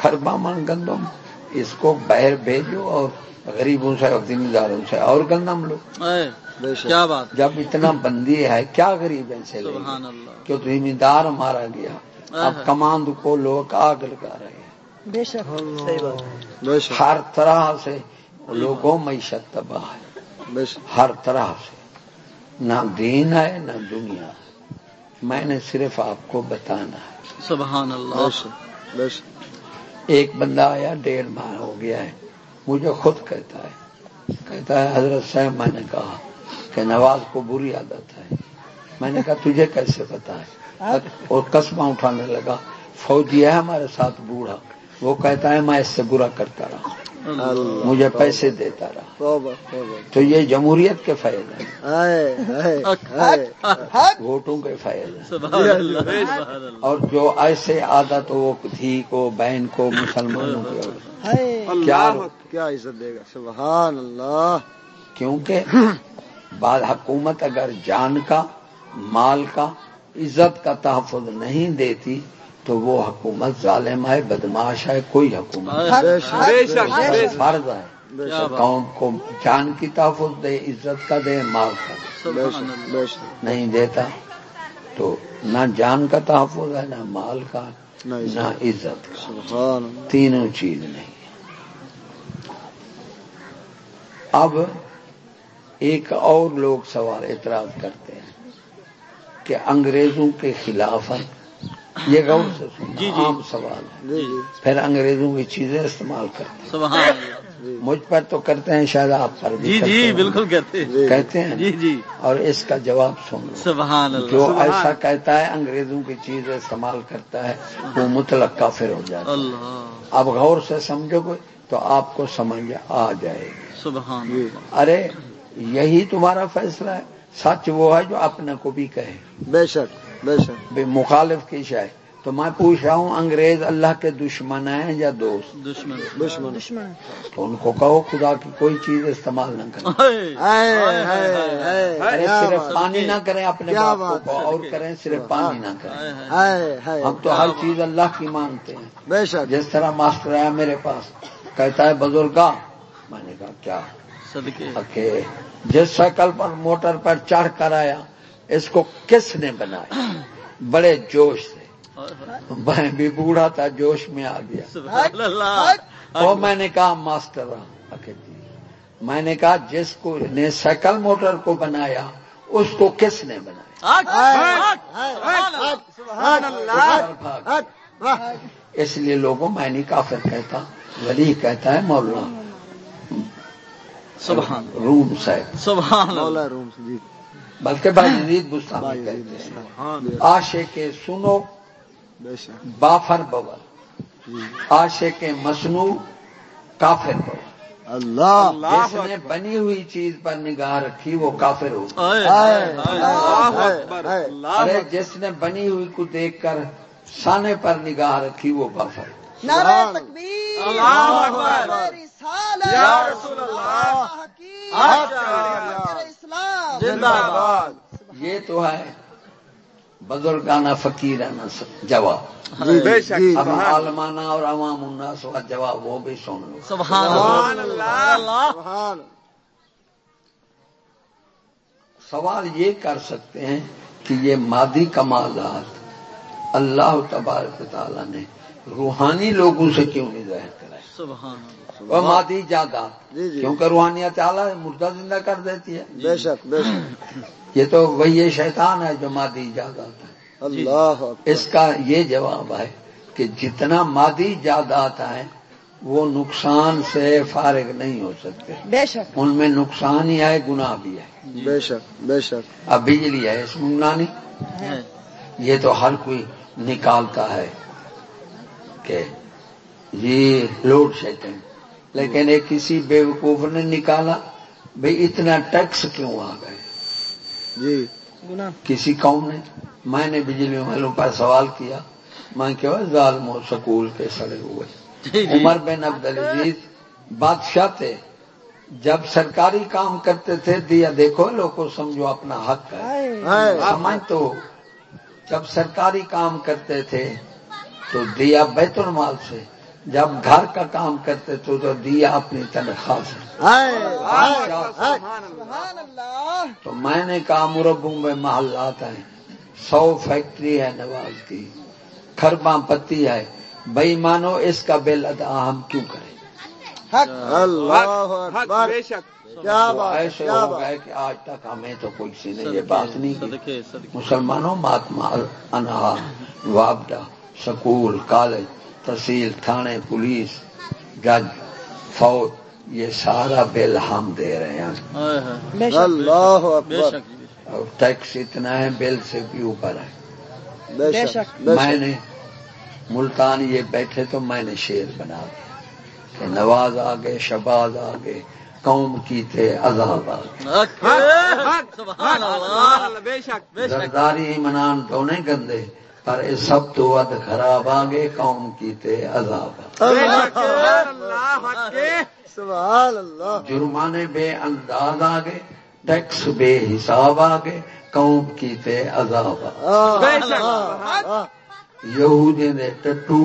کھربا من گندم اس کو باہر بھیجو اور غریبوں سے اور ذمہ داروں سے اور گندم لو۔ ہے بے شک۔ کیا بات۔ جب اتنا بندی ہے کیا غریب ان سے لیں گے؟ سبحان اللہ کہ ذمہ دار مارا گیا؟ اب کماند کو لوگ آگ لگا رہے ہیں۔ بے شک۔ صحیح بات۔ بے شک۔ ہر طرح سے لوگوں معیشت تباہ ہے۔ بے شک۔ ہر طرح سے۔ نہ دین ہے نہ دنیا۔ ہے میں نے صرف آپ کو بتانا ہے۔ سبحان بے اللہ شک۔ بے شک۔ ایک بندہ آیا ڈیڑھ ماہ ہو گیا ہے۔ مجھے خود کہتا ہے کہتا ہے حضرت صاحب میں نے کہا کہ نواز کو بری عادت ہے۔ میں نے کہا تجھے کیسے پتا ہے؟ اور قسمہ اٹھانے لگا فوجی ہے ہمارے ساتھ بوڑھا۔ وہ کہتا ہے میں اس سے برا کرتا رہا۔ مجھے پیسے دیتا رہا۔ تو یہ جمہوریت کے فائدے ووٹوں کے فائدے ہیں۔ سبحان اللہ۔ سبحان اللہ۔ اور جو ایسے عادت ہو دھی کو بہن کو مسلمانوں کیا کیا عزت دے گا۔ سبحان اللہ۔ کیونکہ بعد حکومت اگر جان کا مال کا عزت کا تحفظ نہیں دیتی تو وہ حکومت ظالم ہے بدماش ہے کوئی حکومت بے شک بے شک بے شک۔ فرض ہے۔ قوم کو جان کی تحفظ دے عزت کا دے مال کا دے۔ بے سبحان شک اللہ۔ بے شک۔ نہیں دیتا تو نہ جان کا تحفظ ہے نہ مال کا نہ عزت۔ کا۔ تینوں چیز نہیں۔ اب ایک اور لوگ سوال اعتراض کرتے ہیں کہ انگریزوں کے خلاف ہیں۔ یہ غور سے جی، جی۔ عام سوال ہے۔ جی پھر انگریزوں کی چیزیں استعمال کرتے ہیں۔ مجھ پر تو کرتے ہیں شاید آپ پر بھی جی جی۔ بالکل کہتے ہیں۔ کہتے ہیں۔ جی جی۔ اور اس کا جواب سن سبحان اللہ جو ایسا کہتا ہے انگریزوں کی چیزیں استعمال کرتا ہے وہ مطلق کافر ہو جاتا ہے۔ اب غور سے سمجھو گے تو آپ کو سمجھ آ جائے گی۔ ارے یہی تمہارا فیصلہ ہے۔ سچ وہ ہے جو اپنے کو بھی کہے۔ بے شک بے شک۔ بے مخالف کی شاید تو میں پوچھ رہا ہوں انگریز اللہ کے دشمن ہیں یا دوست؟ دشمن۔ دشمن۔ دشمن۔ تو ان کو کہو خدا کی کوئی چیز استعمال نہ کریں صرف پانی نہ کریں اپنے بات کو۔ اور کریں صرف پانی نہ کریں۔ ہم تو ہر چیز اللہ کی مانتے ہیں۔ بے شک۔ جس طرح ماسٹر آیا میرے پاس کہتا ہے بزرگا میں نے کہا کیا؟ جس سائیکل پر موٹر پر چڑھ کر آیا اس کو کس نے بنایا؟ بڑے جوش سے۔ میں بھی بوڑھا تھا جوش میں آ گیا۔ اور میں نے کہا ماسٹر جی۔ میں نے کہا جس کو نے سائیکل موٹر کو بنایا اس کو کس نے بنایا؟ اس لیے لوگوں میں نہیں کافر کہتا ولی کہتا ہے مولانا۔ سبحان روم سبحان مولا روم جی۔ بلکہ بھائی جدید سنو بافر بول۔ کے مصنوع کافر بول۔ اللہ۔ جس نے بنی ہوئی چیز پر نگاہ رکھی وہ کافر ہو جس نے بنی ہوئی کو دیکھ کر سانے پر نگاہ رکھی وہ بافر نعرہ تکبیر اللہ. اکبر. رسالت یا رسول اللہ. زندہ باد. یہ تو ہے بزرگانہ فقیرانہ جواب. جی، بے شک. جی، جی. اب اور عوام الناس کا جواب وہ بھی سن لو. سبحان اللہ. سوال یہ کر سکتے ہیں کہ یہ مادی کمالات اللہ تبارک تعالیٰ نے روحانی لوگوں سے کیوں نہیں ظاہر کرائے وہ مادی زیادہ جی، جی. کیونکہ روحانیت اعلیٰ مردہ زندہ کر دیتی ہے. بے شک بے شک. یہ تو وہی شیطان ہے جو مادی جادات ہے. اللہ اس کا یہ جواب ہے کہ جتنا مادی جادات ہے وہ نقصان سے فارغ نہیں ہو سکتے. بے شک. ان میں نقصان ہی ہے گناہ بھی ہے. جی. بے شک بے شک. اب بجلی ہے اس میں یہ تو ہر کوئی نکالتا ہے. کہ یہ لوڈ شیڈنگ لیکن ایک کسی بیوقوف نے نکالا بھئی اتنا ٹیکس کیوں آ گئے؟ جی۔ کسی قوم نے میں نے بجلی والوں پر سوال کیا میں کہ ظالم و سکول کے سڑے ہوئے۔ جی، جی۔ عمر بن عبد العزیز بادشاہ تھے۔ جب سرکاری کام کرتے تھے دیا دیکھو لوگ کو سمجھو اپنا حق ہے۔ سمجھ تو جب سرکاری کام کرتے تھے تو دیا بیت المال سے۔ جب گھر کا کام کرتے تو جو دیا اپنی تنخواہ سے۔ تو میں نے کہا مربوں میں محلات ہیں۔ سو فیکٹری ہے نواز کی۔ کھربا پتی ہے۔ بھائی مانو اس کا بل ادا ہم کیوں کریں؟ ایسے ہو گئے کہ آج تک ہمیں تو کچھ نہیں یہ بات نہیں مسلمانوں ماتما انہار وابڈا سکول کالج تحصیل تھانے پولیس جج فوج یہ سارا بل ہم دے رہے ہیں اللہ اور ٹیکس اتنا ہے بل سے بھی اوپر ہے میں نے ملتان یہ بیٹھے تو میں نے شیر بنا دیا کہ نواز آ گئے شباز آ گئے قوم کی تھے عذاب سرداری زرداری تو دونوں گندے پر یہ سب تو ود خراب آگے قوم کی تے عذاب جرمانے بے انداز آگے ٹیکس بے حساب آگے قوم کی تے عذاب یہودی نے ٹٹو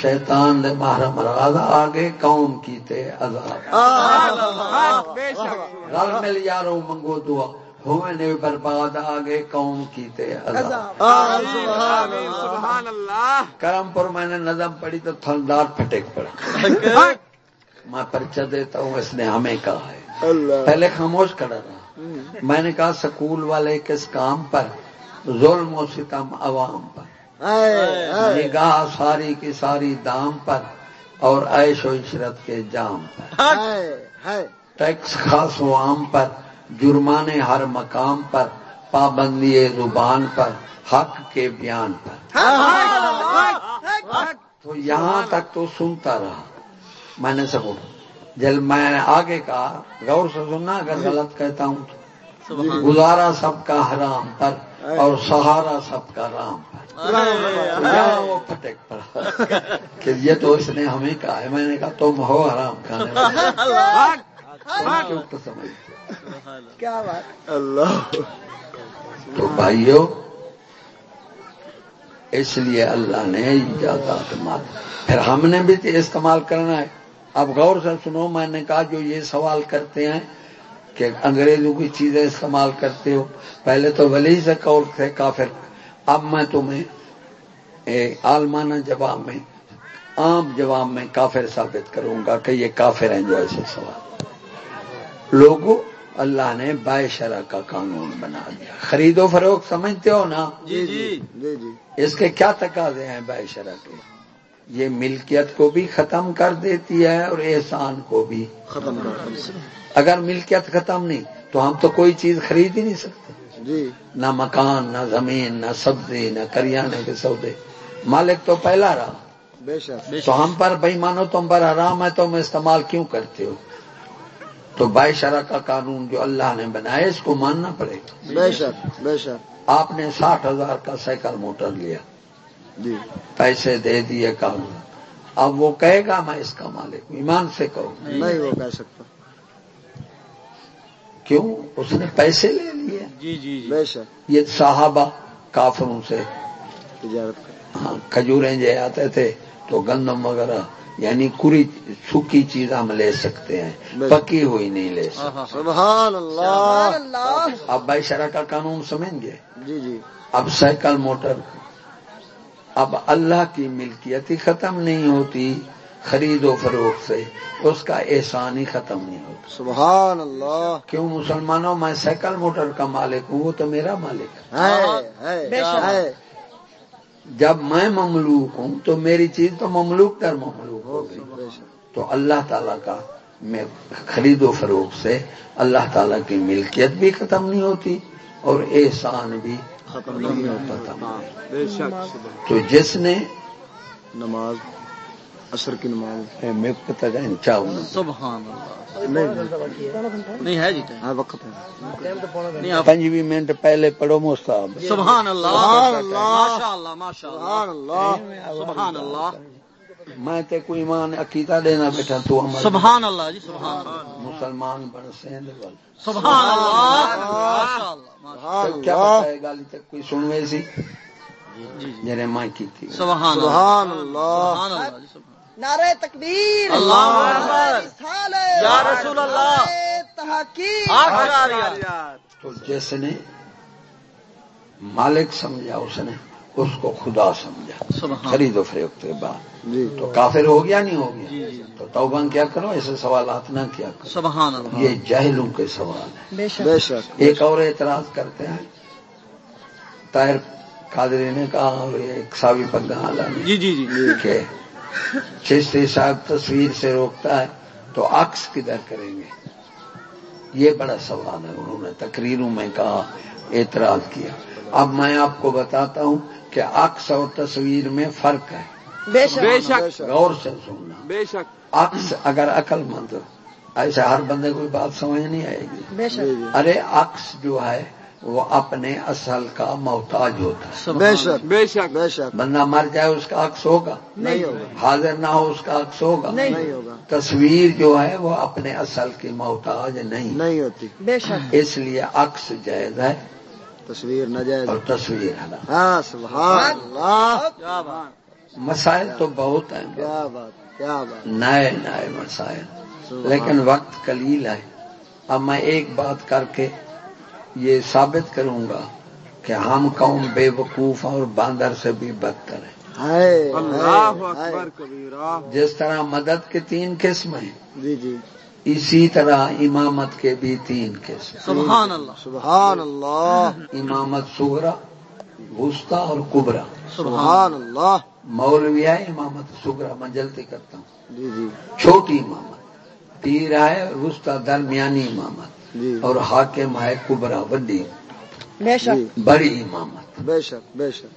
شیطان دے محرم راز آگے قوم کی تے عذاب رل مل یارو منگو دعا۔ ہوئے نے برباد آگے قوم کیتے کرم پور میں نے نظم پڑھی تو تھندار پھٹیک پڑا۔ میں پرچہ دیتا ہوں اس نے ہمیں کہا ہے۔ پہلے خاموش کھڑا رہا۔ میں نے کہا سکول والے کس کام پر؟ ظلم و ستم عوام پر۔ نگاہ ساری کی ساری دام پر اور عیش و عشرت کے جام پر۔ ٹیکس خاص و عام پر۔ جرمانے ہر مقام پر پابندی زبان پر حق کے بیان پر۔ تو یہاں تک تو سنتا رہا۔ میں نے سب جل میں نے آگے کہا غور سے سننا اگر غلط کہتا ہوں تو۔ گزارا سب کا حرام پر اور سہارا سب کا رام پر۔ کہ یہ تو اس نے ہمیں کہا ہے۔ میں نے کہا تم ہو حرام کھانے کیا بات۔ اللہ۔ تو بھائیو اس لیے اللہ نے زیادہ استعمال پھر ہم نے بھی استعمال کرنا ہے۔ اب غور سے سنو میں نے کہا جو یہ سوال کرتے ہیں کہ انگریزوں کی چیزیں استعمال کرتے ہو۔ پہلے تو ولی سے قول تھے کافر۔ اب میں تمہیں عالمانہ جواب میں عام جواب میں کافر ثابت کروں گا کہ یہ کافر ہیں جو ایسے سوال۔ لوگوں اللہ نے بائے شرح کا قانون بنا دیا۔ خرید و فروخت سمجھتے ہو نا؟ جی جی۔, جی،, جی،, جی۔ اس کے کیا تقاضے ہیں بائے شرح کے؟ یہ ملکیت کو بھی ختم کر دیتی ہے اور احسان کو بھی۔ ختم کر اگر ملکیت ختم نہیں تو ہم تو کوئی چیز خرید ہی نہیں سکتے۔ جی۔ نہ مکان نہ زمین نہ سبزی نہ کریانے کے سودے۔ مالک تو پہلا رہا۔ بے شک۔ تو ہم پر بےمانو تم پر حرام ہے تو میں استعمال کیوں کرتے ہو؟ تو بائی شرح کا قانون جو اللہ نے بنایا اس کو ماننا پڑے گا۔ بے شک بے شک۔ آپ نے ساٹھ ہزار کا سائیکل موٹر لیا۔ جی۔ پیسے دے دیے قانون اب وہ کہے گا میں اس کا مالک ایمان سے کہو۔ نہیں وہ کہہ سکتا۔ کیوں؟ اس نے پیسے لے لیے۔ جی جی جی۔ بے شک۔ یہ صحابہ کافروں سے ہاں کھجوریں جو آتے تھے تو گندم وغیرہ یعنی کری سوکھی چیز ہم لے سکتے ہیں۔ پکی ہوئی نہیں لے سکتے۔ سبحان اللہ۔ بھائی شرح کا قانون سمجھ گے؟ جی جی۔ اب سائیکل موٹر۔ اب اللہ کی ملکیت ہی ختم نہیں ہوتی خرید و فروخت سے اس کا احسان ہی ختم نہیں ہوتا۔ سبحان اللہ۔ کیوں مسلمانوں میں سائیکل موٹر کا مالک ہوں وہ تو میرا مالک ہے ہے بے ہے شک۔ ہے جب میں مملوک ہوں تو میری چیز تو مملوک در مملوک ہوگی تو اللہ تعالیٰ کا میں خرید و فروخت سے اللہ تعالیٰ کی ملکیت بھی ختم نہیں ہوتی اور احسان بھی ختم نہیں ہوتا صبح تو جس نے نماز اثر کی نماز۔ میں پتہ چاہوں سبحان اللہ۔ نہیں. نہیں ہے جی ہاں وقت ہے۔ منٹ پہلے پڑھو مستحب۔ سبحان اللہ سبحان اللہ۔ ماشاء اللہ ماشاء سبحان اللہ۔ اللہ سبحان اللہ۔ میں تے کوئی ایمان عقیدہ دینا بیٹھا تو عمل سبحان اللہ جی سبحان اللہ۔ مسلمان بن سیند وال۔ سبحان اللہ۔ ماشاء کیا اللہ بتائے گالی تک کوئی سنوے سی؟ جی جی میں تھی۔ سبحان اللہ۔ سبحان اللہ۔ جی نعرہ تکبیر. اللہ یا رسول اللہ۔ تحقیق. تو جس نے مالک سمجھا اس نے اس کو خدا سمجھا۔ سبحان خرید و فروخت کے بعد۔ جی. تو کافر ہو گیا نہیں ہو جی گیا؟ جی تو توبہ کیا کرو ایسے سوالات نہ کیا کرو۔ سبحان اللہ. یہ جاہلوں کے سوال ہیں۔ بے شک. بے شک. ایک اور اعتراض کرتے ہیں۔ طاہر قادری نے کہا اور ایک ساوی پگا جی جی جی. کہ چشتی صاحب تصویر سے روکتا ہے تو عکس کدھر کریں گے؟ یہ بڑا سوال ہے انہوں نے تقریروں میں کہا اعتراض کیا۔ اب میں آپ کو بتاتا ہوں کہ عکس اور تصویر میں فرق ہے۔ بے شک۔ بے بے شک۔ شک غور سے سننا۔ بے شک۔ عکس اگر عقل مند ایسے ہر بندے کو بات سمجھ نہیں آئے گی۔ بے شک۔ ارے عکس جو ہے وہ اپنے اصل کا محتاج ہوتا ہے۔ بے شک بے شک۔ بے شک۔ بندہ مر جائے اس کا عکس ہوگا۔ نہیں ہوگا۔ حاضر نہ ہو اس کا عکس ہوگا۔ نہیں۔ ہوگا۔ تصویر جو ہے وہ اپنے اصل کی محتاج نہیں۔ نہیں ہوتی۔ بے شک۔ اس لیے عکس جائز ہے۔ تصویر نہ جائے اور تصویر ہاں سبحان اللہ۔ کیا بات۔ مسائل تو بہت ہیں۔ کیا بات کیا بات۔ نئے نئے مسائل۔ لیکن وقت قلیل ہے۔ اب میں ایک بات کر کے یہ ثابت کروں گا کہ ہم قوم بے وقوف اور باندر سے بھی بدتر ہیں۔ جس طرح مدد کے تین قسم ہیں جی جی۔ اسی طرح امامت کے بھی تین قسم سبحان اللہ۔ سبحان اللہ۔ امامت سغرا وسطی اور کبرا۔ سبحان اللہ۔ مولوی ہے امامت سغرا میں جلدی کرتا ہوں۔ جی جی۔ چھوٹی امامت پیر ہے وسطی درمیانی امامت۔ اور حاکم ہے کبرا بڑی بے شک۔ جی۔ بڑی امامت۔ بے شک بے شک۔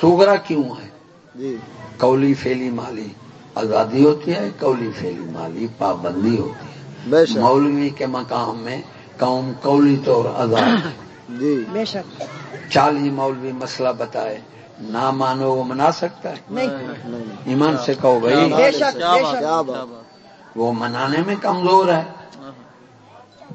سغرا کیوں ہے؟ جی۔ قولی فیلی مالی آزادی ہوتی ہے قولی فیلی مالی پابندی ہوتی ہے۔ بے شک۔ مولوی کے مقام میں قوم قولی طور آزاد ہے۔ جی۔ بے شک۔ چالی مولوی مسئلہ بتائے نہ مانو وہ منا سکتا ہے؟ نہیں۔ ایمان سے کہو بھائی۔ بے شک کیا بے بات شک۔ کیا کیا بات بات۔ وہ منانے میں کمزور ہے۔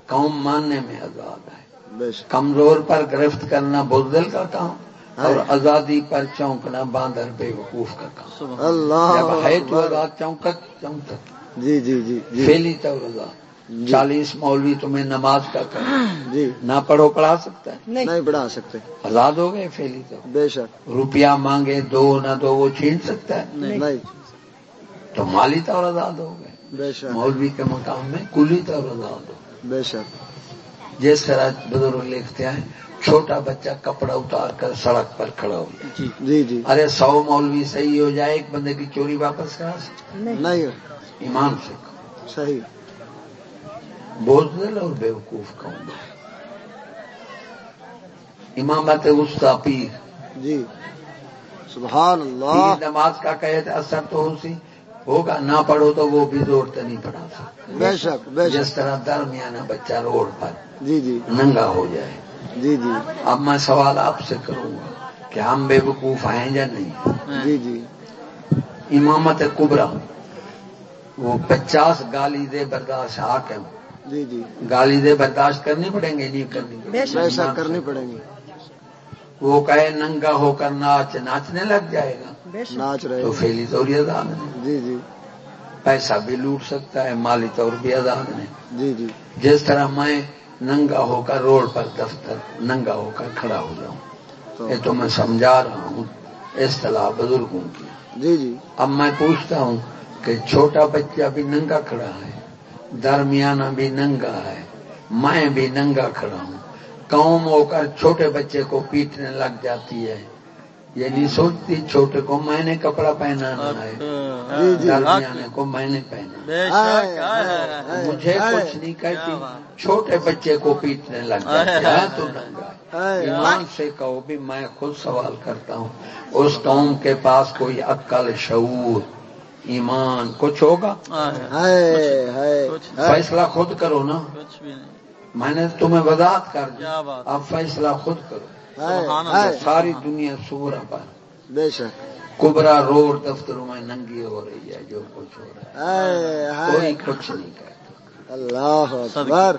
قوم ماننے میں آزاد ہے۔ بے شک۔ کمزور پر گرفت کرنا بزدل کا کام اور آزادی پر چونکنا باندر بے وقوف کا کام سبحان اللہ جب ہے تو۔ آزاد چونکک چونکک جی جی جی جی۔ فیلی تو آزاد۔ چالیس مولوی تمہیں نماز کا کر جی۔ نہ پڑھو پڑھا سکتا ہے۔ نہیں۔ نہیں پڑھا سکتے۔ آزاد ہو گئے فیلی تو۔ بے شک۔ روپیہ مانگے دو نہ دو وہ چھین سکتا ہے۔ نہیں۔ نہیں۔ تو مالی طور آزاد ہو گئے۔ بے شک۔ مولوی کے مقام میں کلی طور آزاد ہو بے شک۔ جس طرح بزرگ لکھتے ہیں چھوٹا بچہ کپڑا اتار کر سڑک پر کھڑا ہو گیا۔ جی۔ جی جی۔ ارے سو مولوی صحیح ہو جائے ایک بندے کی چوری واپس کرا سکتے نہیں۔ نہیں۔ ایمان سے صحیح۔ بوزدل اور بیوقوف کہوں گا۔ امامت وسطی پیر جی۔ سبحان اللہ۔ نماز کا کہے تھے اثر تو اسی ہوگا نہ پڑھو تو وہ بھی زور سے نہیں پڑھا سکتے بے شک بے جس شک طرح درمیانہ بچہ روڈ پر جی جی۔ ننگا ہو جائے۔ جی جی۔ اب میں سوال آپ سے کروں گا کہ ہم بے وقوف ہیں یا نہیں؟ جی جی۔ امامت کبرا وہ پچاس گالی دے برداشت حاکم۔ جی جی۔ گالی دے برداشت کرنی پڑیں گے؟ نہیں کرنی پڑیں گے بے شک کرنی پڑیں گی۔ وہ کہے ننگا ہو کر ناچ ناچنے لگ جائے گا۔ ناچ رہے تو فیلی طور آزاد ہے۔ جی جی۔ پیسہ بھی لوٹ سکتا ہے مالی طور بھی آزاد ہے۔ جی جی۔ جس طرح میں ننگا ہو کر روڈ پر دفتر ننگا ہو کر کھڑا ہو جاؤں۔ تو یہ تو میں سمجھا رہا ہوں۔ اصطلاح بزرگوں کی۔ جی جی۔ اب میں پوچھتا ہوں کہ چھوٹا بچہ بھی ننگا کھڑا ہے درمیانہ بھی ننگا ہے میں بھی ننگا کھڑا ہوں۔ قوم ہو کر چھوٹے بچے کو پیٹنے لگ جاتی ہے۔ یہ نہیں سوچتی چھوٹے کو میں نے کپڑا پہنانا ہے۔ جی جی درمیانے کو میں نے پہنا مجھے کچھ نہیں کہتی چھوٹے بچے کو پیٹنے لگ جاتی ہے۔ تو ہائے ایمان سے کہو بھی میں خود سوال کرتا ہوں۔ اس قوم کے پاس کوئی عقل شعور ایمان کچھ ہوگا؟ فیصلہ خود کرو نا۔ کچھ بھی نہیں۔ میں نے تمہیں وضاحت کر دی۔ کیا بات اب فیصلہ خود کرو۔ ساری دنیا سورا پر بے شک۔ کبرا روڈ دفتروں میں ننگی ہو رہی ہے جو کچھ ہو رہا ہے۔ کوئی کچھ نہیں کہتا۔ اللہ اکبر۔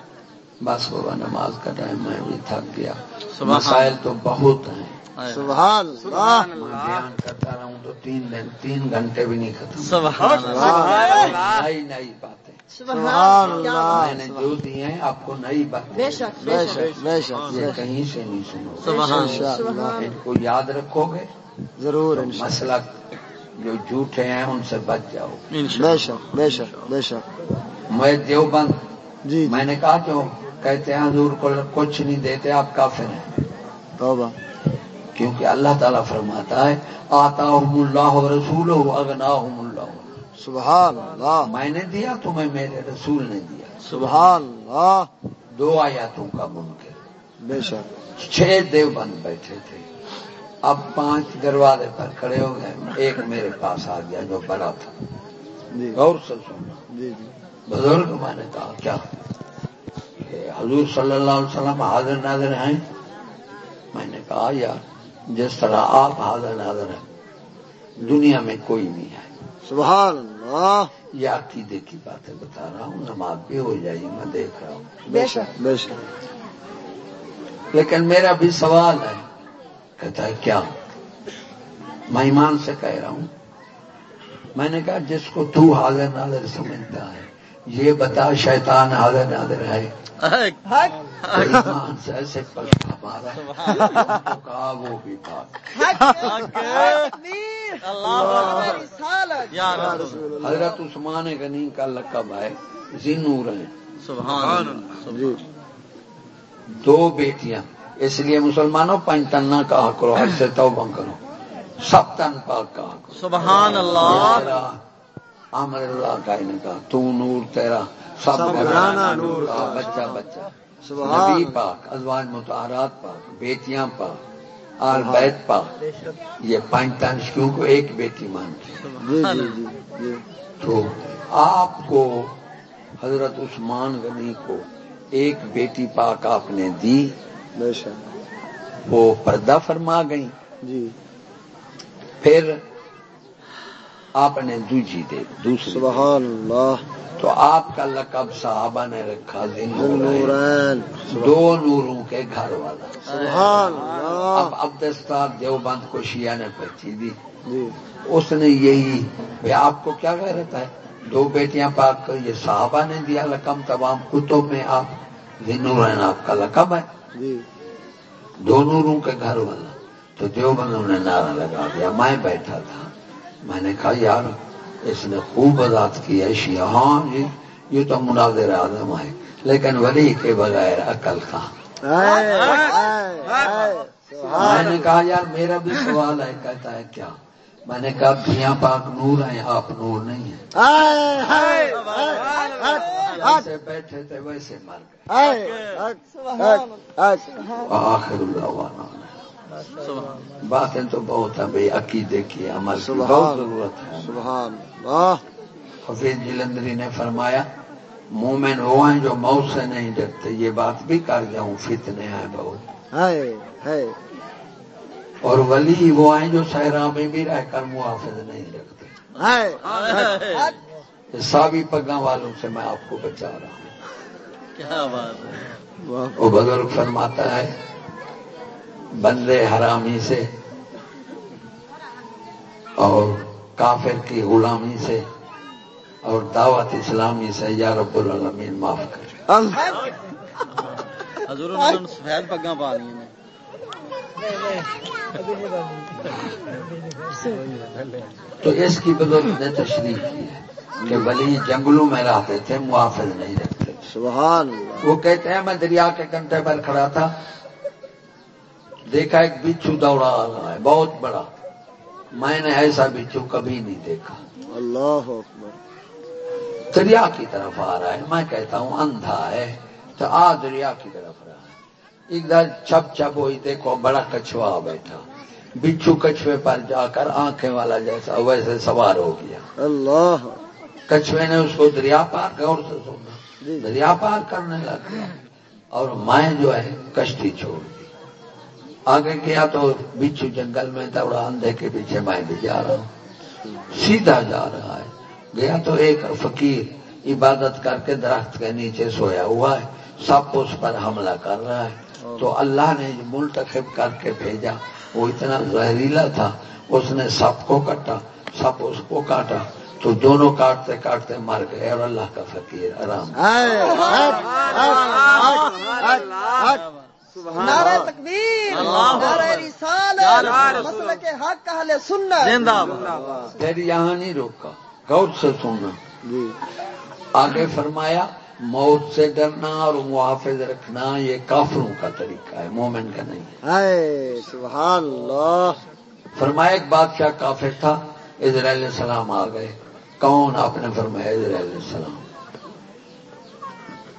بس بابا نماز کا ٹائم میں بھی تھک گیا۔ مسائل تو بہت ہیں۔ سبحان اللہ۔ بیان کرتا رہا ہوں تو تین دن تین گھنٹے بھی نہیں ختم سبحان اللہ۔ نئی نئی باتیں۔ سبحان میں اللہ. نے جو دی ہیں آپ کو نئی باتیں بے شک بے شک. بے شک یہ کہیں سے نہیں سنو سبحان ان کو یاد رکھو گے۔ ضرور انشاءاللہ. مسئلہ جو جھوٹے ہیں ان سے بچ جاؤ۔ بے شک بے شک. بے شک. میں دیوبند۔ جی میں جی نے کہا جو کہتے ہیں حضور کو کچھ نہیں دیتے آپ کافر ہیں۔ توبہ. کیونکہ اللہ تعالیٰ فرماتا ہے آتا اللہ و رسول ہو اگنا اللہ۔ سبحان اللہ. میں نے دیا تمہیں میرے رسول نے دیا. سبحان اللہ. دو آیاتوں کا منکر. بے شک. چھ دیوبند بیٹھے تھے. اب پانچ دروازے پر کھڑے ہو گئے. ایک میرے پاس آ گیا جو بڑا تھا. جی. غور سے سننا جی جی. بزرگ میں نے کہا کیا؟ حضور صلی اللہ علیہ وسلم حاضر ناظر ہیں؟ میں نے کہا یار جس طرح آپ حاضر ناظر ہیں دنیا میں کوئی نہیں ہے. سبحان اللہ۔ یہ عقیدے کی باتیں بتا رہا ہوں نماز بھی ہو جائے میں دیکھ رہا ہوں۔ بے شک۔ بے شک۔ لیکن میرا بھی سوال ہے کہتا ہے کیا میں ایمان سے کہہ رہا ہوں۔ میں نے کہا جس کو تو حاضر ناظر سمجھتا ہے یہ بتا شیطان حاضر ناظر ہے۔ ایسے پلٹا مارا تو کہا وہ بھی حضرت عثمان غنی کا لقب ہے۔ زینور ہیں۔ سبحان اللہ۔ جی۔ دو بیٹیاں۔ اس لیے مسلمانوں پنج تن نہ کہا کرو حج سے توبہ کرو۔ سب تن پاک کہا کرو۔ سبحان اللہ۔ عامر اللہ کا ہی نے کہا تو نور تیرا سب گھرانہ نور کا۔ بچہ بچہ۔ سبحان نبی پاک ازواج متحرات پاک بیٹیاں پاک آل بیت پاک۔ یہ پانچ تنشکیوں کو ایک بیٹی مانتی جی جی جی تو آپ کو حضرت عثمان غنی کو ایک بیٹی پاک آپ نے دی۔ بے شک۔ وہ پردہ فرما گئی جی۔ پھر آپ نے دوجی دے دوسری دے۔ سبحان اللہ۔ تو آپ کا لقب صحابہ نے رکھا نورین۔ دو نوروں کے گھر والا۔ سبحان اب اللہ عبدالستار دیوبند کو شیعہ نے پرچی دی۔ جی۔ اس نے یہی آپ کو کیا کہہ رہتا ہے؟ دو بیٹیاں پاک کر یہ صحابہ نے دیا لقب تمام کتب میں آپ ذنورین آپ کا لقب ہے۔ جی۔ دو نوروں کے گھر والا۔ تو دیوبندوں نے نعرہ لگا دیا۔ میں بیٹھا تھا۔ میں نے کہا یار اس نے خوب وضاحت کی ہے شیعہ ہاں جی یہ تو مناظر اعظم ہے لیکن ولی کے بغیر عقل کا میں نے کہا یار میرا بھی سوال ہے کہتا ہے کیا؟ میں نے کہا دھیاں پاک نور ہیں آپ نور نہیں ہیں. بیٹھے تھے ویسے مر گئے۔ آخر اللہ باتیں تو بہت ہیں بھائی عقیدے کی عمل کی بہت ضرورت ہے۔ سبحان اللہ۔ حفیظ جلندری نے فرمایا مومن وہ ہیں جو موت سے نہیں ڈرتے یہ بات بھی کر جاؤں فتنے ہیں بہت۔ اور ولی وہ ہیں جو صحرا میں بھی رہ کر محافظ نہیں رکھتے۔ سابی پگا والوں سے میں آپ کو بچا رہا ہوں۔ کیا بات ہے۔ واہ۔ وہ بزرگ فرماتا ہے بندے حرامی سے اور کافر کی غلامی سے اور دعوت اسلامی سے یا رب العالمین معاف کر۔ اللہ۔ حضور نے سفید پگاں پا لی ہیں۔ تو اس کی بزرگ نے تشریح کی ہے کہ ولی جنگلوں میں رہتے تھے محافظ نہیں سبحان اللہ۔ وہ کہتے ہیں میں دریا کے کنٹے پر کھڑا تھا دیکھا ایک بچھو دوڑا آ رہا ہے بہت بڑا۔ میں نے ایسا بچھو کبھی نہیں دیکھا۔ اللہ اکبر۔ دریا کی طرف آ رہا ہے میں کہتا ہوں اندھا ہے تو آ دریا کی طرف رہا ہے۔ ادھر چھپ چھپ ہوئی دیکھو بڑا کچھوا بیٹھا۔ بچھو کچھوے پر جا کر آنکھیں والا جیسا ویسے سوار ہو گیا۔ اللہ۔ کچھوے نے اس کو دریا پار غور سے سنا جی۔ دریا پار کرنے لگ گیا۔ اور میں جو ہے کشتی چھوڑ آگے گیا تو بچھو جنگل میں دوڑا اندھے کے پیچھے میں بھی جا رہا ہوں سیدھا جا رہا ہے گیا تو ایک فقیر عبادت کر کے درخت کے نیچے سویا ہوا ہے سب اس پر حملہ کر رہا ہے تو اللہ نے منتخب کر کے بھیجا وہ اتنا زہریلا تھا اس نے سب کو کاٹا سب اس کو کاٹا تو دونوں کاٹتے کاٹتے مر گئے اور اللہ کا فقیر آرام نعرہ تکبیر اللہ نعرہ اکبر. رسالت مسئلہ کے حق اہل سنت. زندہ باد. پھر یہاں نہیں روکا غور سے سننا جی. آگے فرمایا موت سے ڈرنا اور محافظ رکھنا یہ کافروں کا طریقہ ہے مومن کا نہیں ہے۔ ہے سبحان اللہ۔ فرمایا ایک بادشاہ کافر تھا اسرائیل السلام آ گئے۔ کون؟ آپ نے فرمایا اسرائیل السلام۔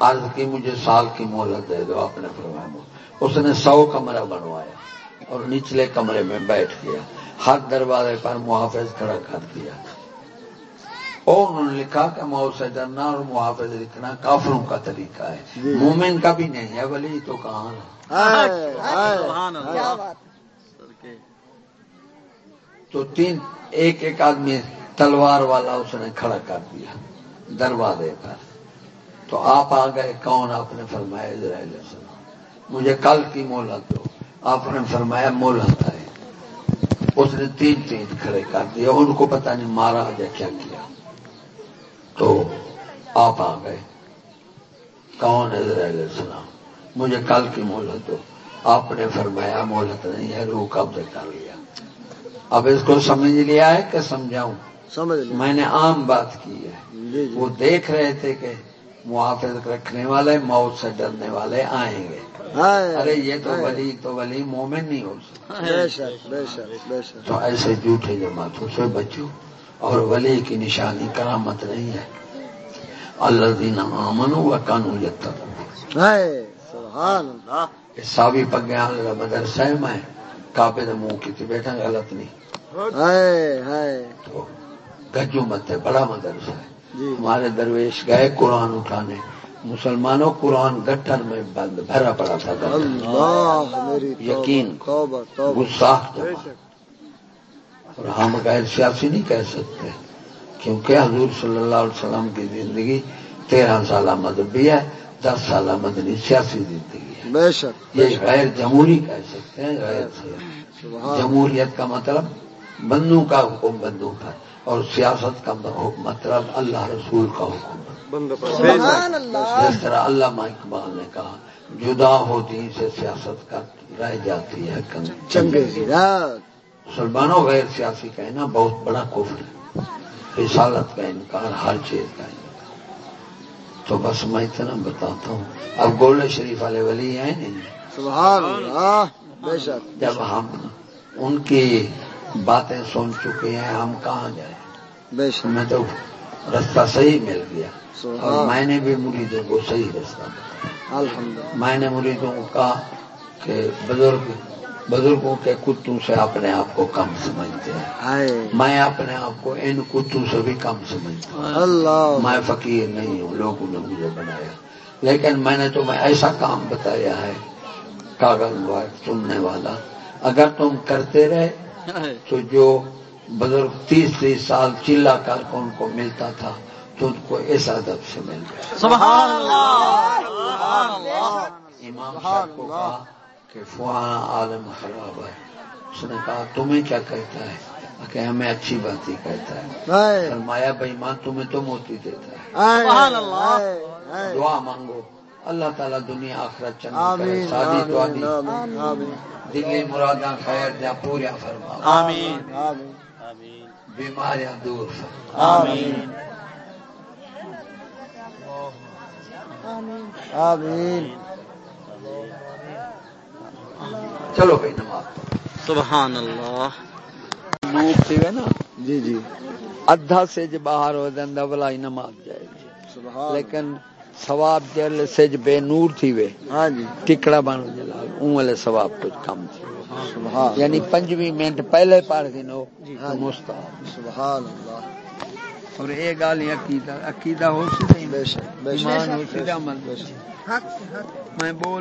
عرض کی مجھے سال کی مہلت دے دو آپ نے فرمایا اس نے سو کمرہ بنوایا اور نچلے کمرے میں بیٹھ گیا۔ ہر دروازے پر محافظ کھڑا کر دیا۔ اور انہوں نے لکھا کہ موت سے ڈرنا اور محافظ لکھنا کافروں کا طریقہ ہے۔ جی۔ مومن کا بھی نہیں ہے ولی تو کہاں. تو تین ایک ایک آدمی تلوار والا اس نے کھڑا کر دیا دروازے پر۔ تو آپ آ گئے کون آپ نے فرمایا؟ اسرائیل السلام۔ مجھے کل کی مہلت دو۔ آپ نے فرمایا مہلت ہے اس نے تین تین کھڑے کر دیا ان کو پتہ نہیں مارا یا کیا کیا۔ تو آپ آ گئے۔ کون ہے اسرائیل السلام مجھے کل کی مہلت دو۔ آپ نے فرمایا مہلت نہیں ہے روح قبض کر لیا۔ اب اس کو سمجھ لیا ہے کہ سمجھاؤں؟ سمجھ میں نے عام بات کی ہے۔ جی جی۔ وہ دیکھ رہے تھے کہ محافظ رکھنے والے موت سے ڈرنے والے آئیں گے۔ ارے یہ تو۔ ولی تو ولی مومن نہیں ہو سکتا۔ تو ایسے جھوٹے جماعتوں سے بچو۔ اور ولی کی نشانی کرامت نہیں ہے۔ اللہ دینا امن و سبحان اللہ۔ سابی پگیاں مدرسہ ہے۔ میں کعبے دے منہ کی بیٹھا غلط نہیں۔ تو گجو مت ہے بڑا مدرسہ ہے۔ جی۔ ہمارے درویش گئے قرآن اٹھانے۔ مسلمانوں قرآن گٹر میں بند بھرا پڑا تھا یقین جماعت اور ہم غیر سیاسی نہیں کہہ سکتے کیونکہ حضور صلی اللہ علیہ وسلم کی زندگی تیرہ سالہ مذہبی ہے دس سالہ مدنی سیاسی زندگی ہے۔ بے شک یہ غیر جمہوری کہہ سکتے ہیں غیر سیاسی۔ جمہوریت کا مطلب بندوں کا حکم بندوں پر اور سیاست کا مطلب اللہ رسول کا حکم۔ سبحان اللہ۔ جس طرح علامہ اقبال نے کہا جدا ہوتی سے سیاست کا رہ جاتی ہے کی رات مسلمانوں غیر سیاسی کہنا بہت بڑا کفر ہے۔ رسالت کا انکار ہر چیز کا انکار تو بس میں اتنا بتاتا ہوں اب گولڈ شریف والے ولی ہیں نہیں؟ سبحان اللہ بے شک۔ جب ہم ان کی باتیں سن چکے ہیں ہم کہاں جائیں؟ بے شک۔ ہمیں تو رستہ صحیح مل گیا۔ اور سبحان میں نے بھی مریدوں کو صحیح رستہ بتایا۔ میں نے مریدوں کو کہا کہ بزرگ بزرگوں کے کتوں سے اپنے آپ کو کم سمجھتے ہیں۔ میں اپنے آپ کو ان کتوں سے بھی کم سمجھتا ہوں۔ اللہ۔ میں فقیر نہیں ہوں لوگوں نے مجھے بنایا۔ لیکن میں نے تمہیں ایسا کام بتایا ہے کاغذ سننے والا۔ اگر تم کرتے رہے تو جو بزرگ تیس تیس سال چلا کر کے ان کو ملتا تھا تو ان کو اس ادب سے مل گیا۔ سبحان اللہ! سبحان اللہ امام صاحب کو کہا کہ فوانا عالم خراب ہے۔ اس نے کہا تمہیں کیا کہتا ہے؟ کہ ہمیں اچھی بات ہی کہتا ہے۔ فرمایا بھائی ماں تمہیں تو موتی دیتا ہے۔ دعا مانگو۔ اللہ تعالیٰ دنیا آخرت چند شادی دلی مراداں خیر دیا پوریا فرما۔ آمین آمین۔ بیماریاں دور فرما۔ آمین۔ آمین۔ چلو بھائی نماز۔ سبحان اللہ۔ نور تھی نا۔ جی جی۔ ادھا سے جو باہر ہو دن ولا ہی نماز جائے گی۔ سبحان۔ لیکن ثواب جل سے جو بے نور تھی وے ہاں جی۔ ٹکڑا بن جلال اون والے ثواب کچھ کم تھی۔ سبحان۔ یعنی پنجویں منٹ پہلے پڑھ دینو ہاں جی۔ مستحب۔ سبحان اللہ۔ اور یہ ہی عقیدہ عقیدہ ہو شک ایمان ہو سی عمل میں بول